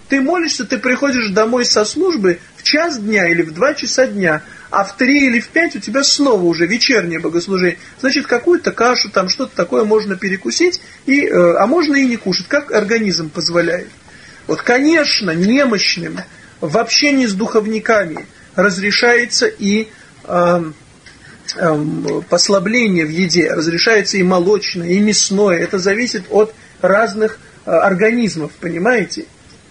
Ты молишься, ты приходишь домой со службы в час дня или в два часа дня, а в три или в пять у тебя снова уже вечернее богослужение. Значит, какую-то кашу, там что-то такое можно перекусить, и, э, а можно и не кушать, как организм позволяет. Вот, конечно, немощным в общении с духовниками разрешается и э, э, послабление в еде, разрешается и молочное, и мясное. Это зависит от разных э, организмов, понимаете?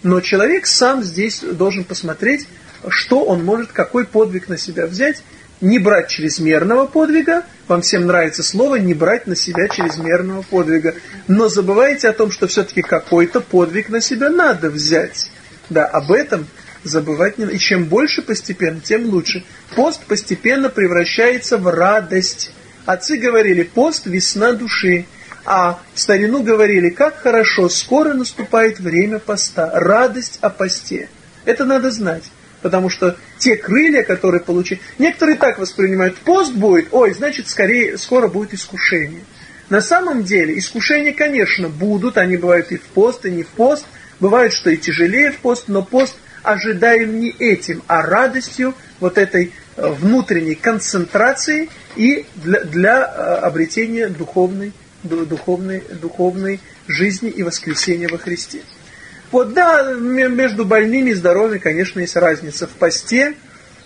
Но человек сам здесь должен посмотреть, что он может, какой подвиг на себя взять, не брать чрезмерного подвига, вам всем нравится слово, не брать на себя чрезмерного подвига, но забывайте о том, что все-таки какой-то подвиг на себя надо взять. Да, об этом забывать не надо. И чем больше постепенно, тем лучше. Пост постепенно превращается в радость. Отцы говорили, пост – весна души. А старину говорили, как хорошо, скоро наступает время поста, радость о посте. Это надо знать. Потому что те крылья, которые получили... Некоторые так воспринимают, пост будет, ой, значит, скорее, скоро будет искушение. На самом деле, искушения, конечно, будут, они бывают и в пост, и не в пост. Бывает, что и тяжелее в пост, но пост ожидаем не этим, а радостью вот этой э, внутренней концентрации и для, для э, обретения духовной духовной, духовной жизни и воскресения во Христе. Вот да, между больными и здоровыми, конечно, есть разница в посте.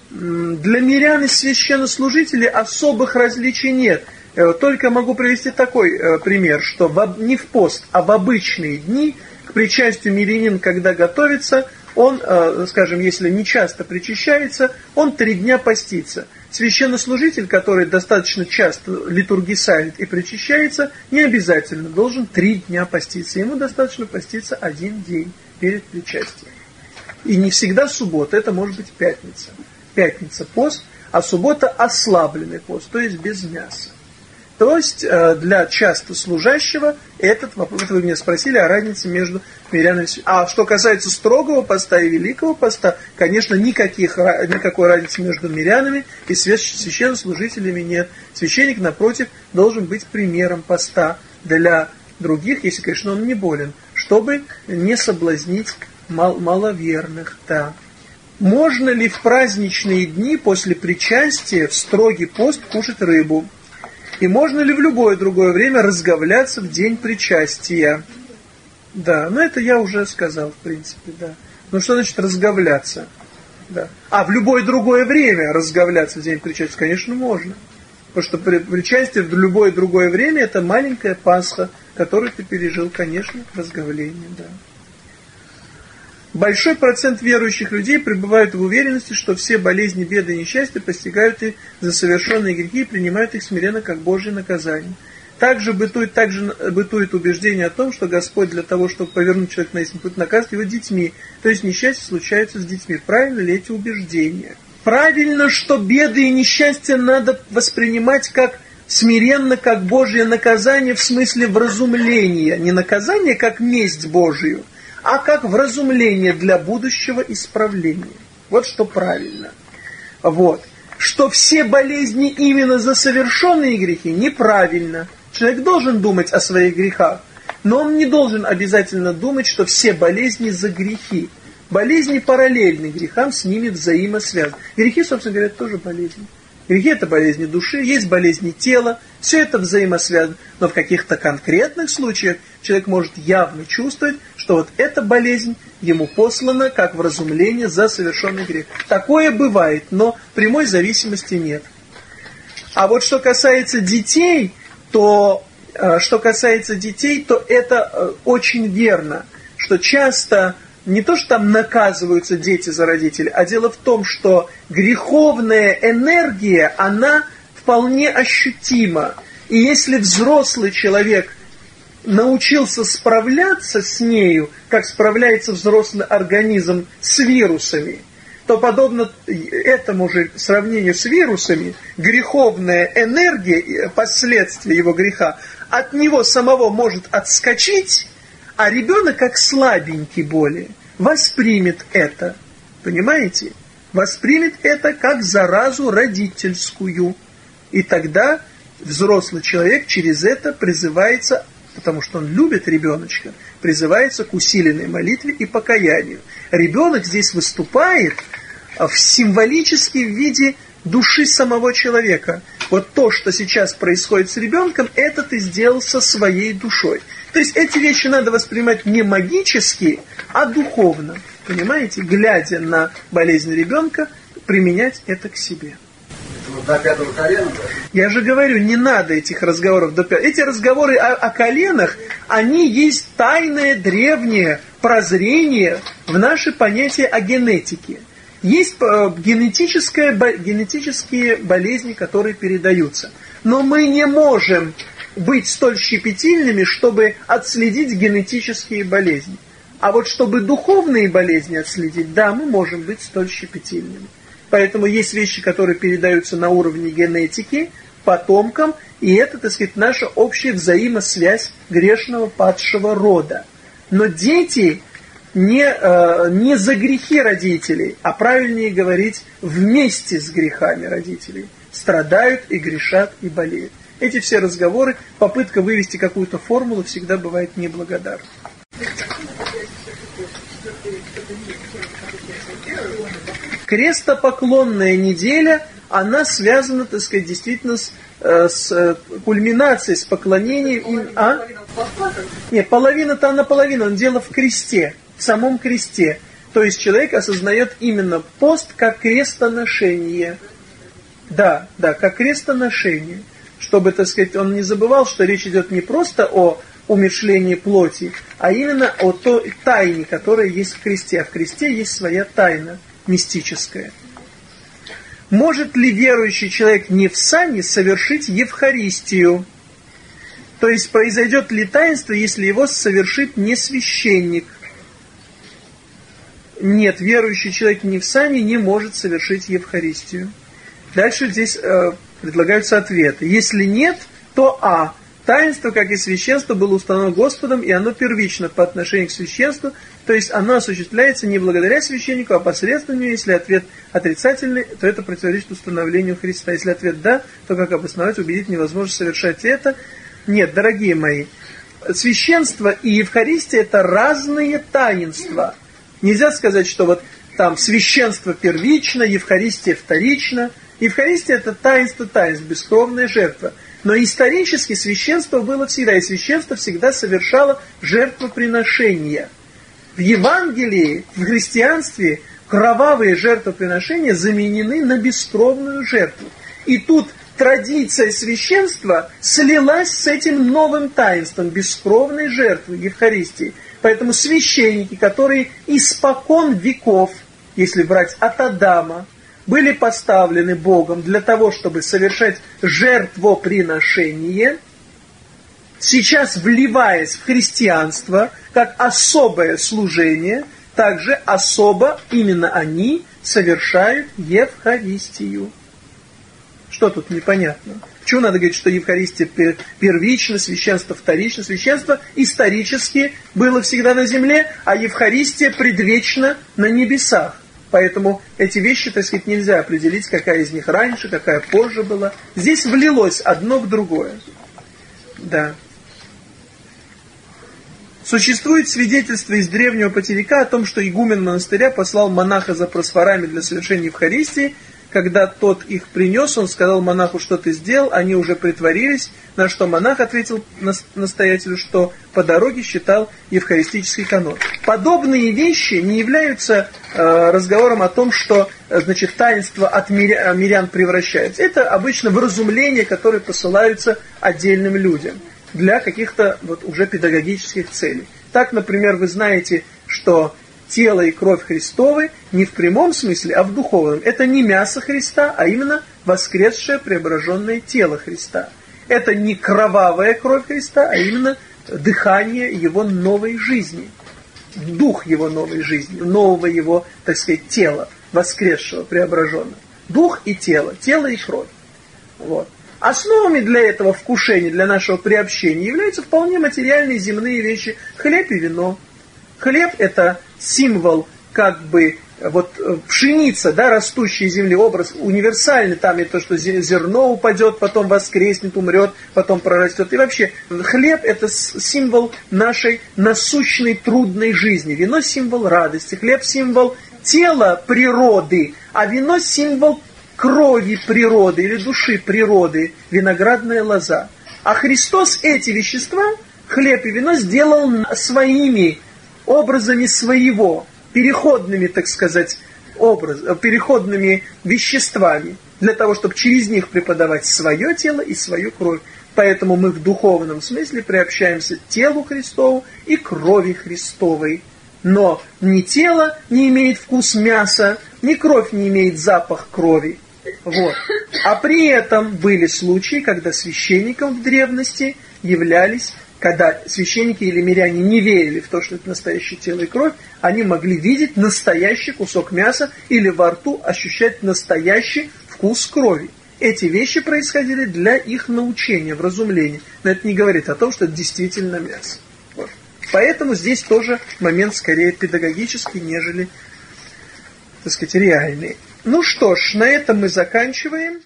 Для мирян и священнослужителей особых различий нет. Э, только могу привести такой э, пример, что не в пост, а в обычные дни к причастию мирянин, когда готовится, он, э, скажем, если не часто причащается, он три дня постится – Священнослужитель, который достаточно часто литургисает и причащается, не обязательно должен три дня поститься. Ему достаточно поститься один день перед причастием. И не всегда суббота, это может быть пятница. Пятница пост, а суббота ослабленный пост, то есть без мяса. То есть э, для часто служащего этот вопрос, вы меня спросили о разнице между мирянами. А что касается строгого поста и великого поста, конечно, никаких, никакой разницы между мирянами и священнослужителями нет. Священник, напротив, должен быть примером поста для других, если, конечно, он не болен, чтобы не соблазнить мал маловерных. Да. Можно ли в праздничные дни после причастия в строгий пост кушать рыбу? И можно ли в любое другое время разговляться в день причастия? Да, ну это я уже сказал, в принципе, да. Ну что значит разговляться? Да. А в любое другое время разговляться в день причастия, конечно, можно. Потому что при, причастие в любое другое время это маленькая Пасха, которую ты пережил, конечно, разговление, да. Большой процент верующих людей пребывают в уверенности, что все болезни, беды и несчастья постигают их за совершенные грехи и принимают их смиренно как Божье наказание. Также бытует, также бытует убеждение о том, что Господь для того, чтобы повернуть человека на истинный путь, наказывает его детьми. То есть несчастье случается с детьми. Правильно ли эти убеждения? Правильно, что беды и несчастья надо воспринимать как смиренно, как Божье наказание в смысле вразумления. Не наказание, как месть Божию, а как вразумление для будущего исправления. Вот что правильно. Вот. Что все болезни именно за совершенные грехи неправильно. Человек должен думать о своих грехах, но он не должен обязательно думать, что все болезни за грехи. Болезни параллельны грехам, с ними взаимосвязаны. Грехи, собственно говоря, тоже болезни. Грехи – это болезни души, есть болезни тела, все это взаимосвязано. Но в каких-то конкретных случаях человек может явно чувствовать, что вот эта болезнь ему послана как вразумление за совершенный грех. Такое бывает, но прямой зависимости нет. А вот что касается детей, то э, что касается детей, то это э, очень верно, что часто не то, что там наказываются дети за родителей, а дело в том, что греховная энергия, она вполне ощутима. И если взрослый человек научился справляться с нею, как справляется взрослый организм с вирусами, то подобно этому же сравнению с вирусами, греховная энергия, последствия его греха, от него самого может отскочить, а ребенок, как слабенький более, воспримет это. Понимаете? Воспримет это как заразу родительскую. И тогда взрослый человек через это призывается, потому что он любит ребеночка, призывается к усиленной молитве и покаянию. Ребенок здесь выступает в символически в виде души самого человека. Вот то, что сейчас происходит с ребенком, это ты сделал со своей душой. То есть эти вещи надо воспринимать не магически, а духовно. Понимаете? Глядя на болезнь ребенка, применять это к себе. до пятого колена? Я же говорю, не надо этих разговоров до пятого. Эти разговоры о, о коленах, они есть тайное, древнее прозрение в наше понятие о генетике. Есть э, генетическое, генетические болезни, которые передаются. Но мы не можем быть столь щепетильными, чтобы отследить генетические болезни. А вот чтобы духовные болезни отследить, да, мы можем быть столь щепетильными. Поэтому есть вещи, которые передаются на уровне генетики, потомкам, и это, так сказать, наша общая взаимосвязь грешного падшего рода. Но дети не, э, не за грехи родителей, а правильнее говорить, вместе с грехами родителей страдают и грешат и болеют. Эти все разговоры, попытка вывести какую-то формулу всегда бывает неблагодарна. Крестопоклонная неделя, она связана, так сказать, действительно с, э, с э, кульминацией, с поклонением. А? Нет, половина-то наполовину, он дело в кресте, в самом кресте. То есть человек осознает именно пост как крестоношение. Да, да, как крестоношение чтобы, так сказать, он не забывал, что речь идет не просто о умершлении плоти, а именно о той тайне, которая есть в кресте. А в кресте есть своя тайна мистическая. Может ли верующий человек не в сане совершить Евхаристию? То есть произойдет ли таинство, если его совершит не священник? Нет, верующий человек не в сане не может совершить Евхаристию. Дальше здесь э, предлагаются ответы. Если нет, то А. Таинство, как и священство, было установлено Господом, и оно первично по отношению к священству, то есть оно осуществляется не благодаря священнику, а посредством него. Если ответ отрицательный, то это противоречит установлению Христа. Если ответ «да», то как обосновать, убедить невозможно совершать это? Нет, дорогие мои, священство и Евхаристия – это разные таинства. Нельзя сказать, что вот там священство первично, Евхаристия вторично. Евхаристия это таинство таинств, бескровная жертва. Но исторически священство было всегда, и священство всегда совершало жертвоприношения. В Евангелии, в христианстве кровавые жертвоприношения заменены на бескровную жертву. И тут традиция священства слилась с этим новым таинством бескровной жертвы Евхаристии. Поэтому священники, которые испокон веков, если брать от Адама, были поставлены Богом для того, чтобы совершать жертвоприношение, сейчас вливаясь в христианство как особое служение, также особо именно они совершают Евхаристию. Что тут непонятно? Почему надо говорить, что Евхаристия первично, священство вторично? Священство исторически было всегда на земле, а Евхаристия предвечно на небесах. Поэтому эти вещи, так сказать, нельзя определить, какая из них раньше, какая позже была. Здесь влилось одно в другое. Да. Существует свидетельство из древнего потеряка о том, что игумен монастыря послал монаха за просфорами для совершения Евхаристии, когда тот их принес, он сказал монаху, что ты сделал, они уже притворились, на что монах ответил настоятелю, что по дороге считал евхаристический канон. Подобные вещи не являются э, разговором о том, что значит, таинство от миря, мирян превращается. Это обычно выразумления, которые посылаются отдельным людям для каких-то вот уже педагогических целей. Так, например, вы знаете, что тело и кровь Христовы не в прямом смысле, а в духовном. Это не мясо Христа, а именно воскресшее преображенное тело Христа. Это не кровавая кровь Христа, а именно дыхание Его новой жизни. Дух Его новой жизни, нового Его, так сказать, тела, воскресшего, преображенного. Дух и тело, тело и кровь. Вот. Основами для этого вкушения, для нашего приобщения являются вполне материальные земные вещи. Хлеб и вино. Хлеб – это символ как бы вот э, пшеница, да, растущая из земли, образ универсальный, там и то, что зерно упадет, потом воскреснет, умрет, потом прорастет. И вообще, хлеб это символ нашей насущной трудной жизни. Вино символ радости, хлеб символ тела природы, а вино символ крови природы или души природы, виноградная лоза. А Христос эти вещества, хлеб и вино, сделал своими образами своего, переходными, так сказать, образ, переходными веществами, для того, чтобы через них преподавать свое тело и свою кровь. Поэтому мы в духовном смысле приобщаемся к телу Христову и крови Христовой. Но ни тело не имеет вкус мяса, ни кровь не имеет запах крови. Вот. А при этом были случаи, когда священником в древности являлись когда священники или миряне не верили в то, что это настоящее тело и кровь, они могли видеть настоящий кусок мяса или во рту ощущать настоящий вкус крови. Эти вещи происходили для их научения, вразумления. Но это не говорит о том, что это действительно мясо. Вот. Поэтому здесь тоже момент скорее педагогический, нежели, так сказать, реальный. Ну что ж, на этом мы заканчиваем.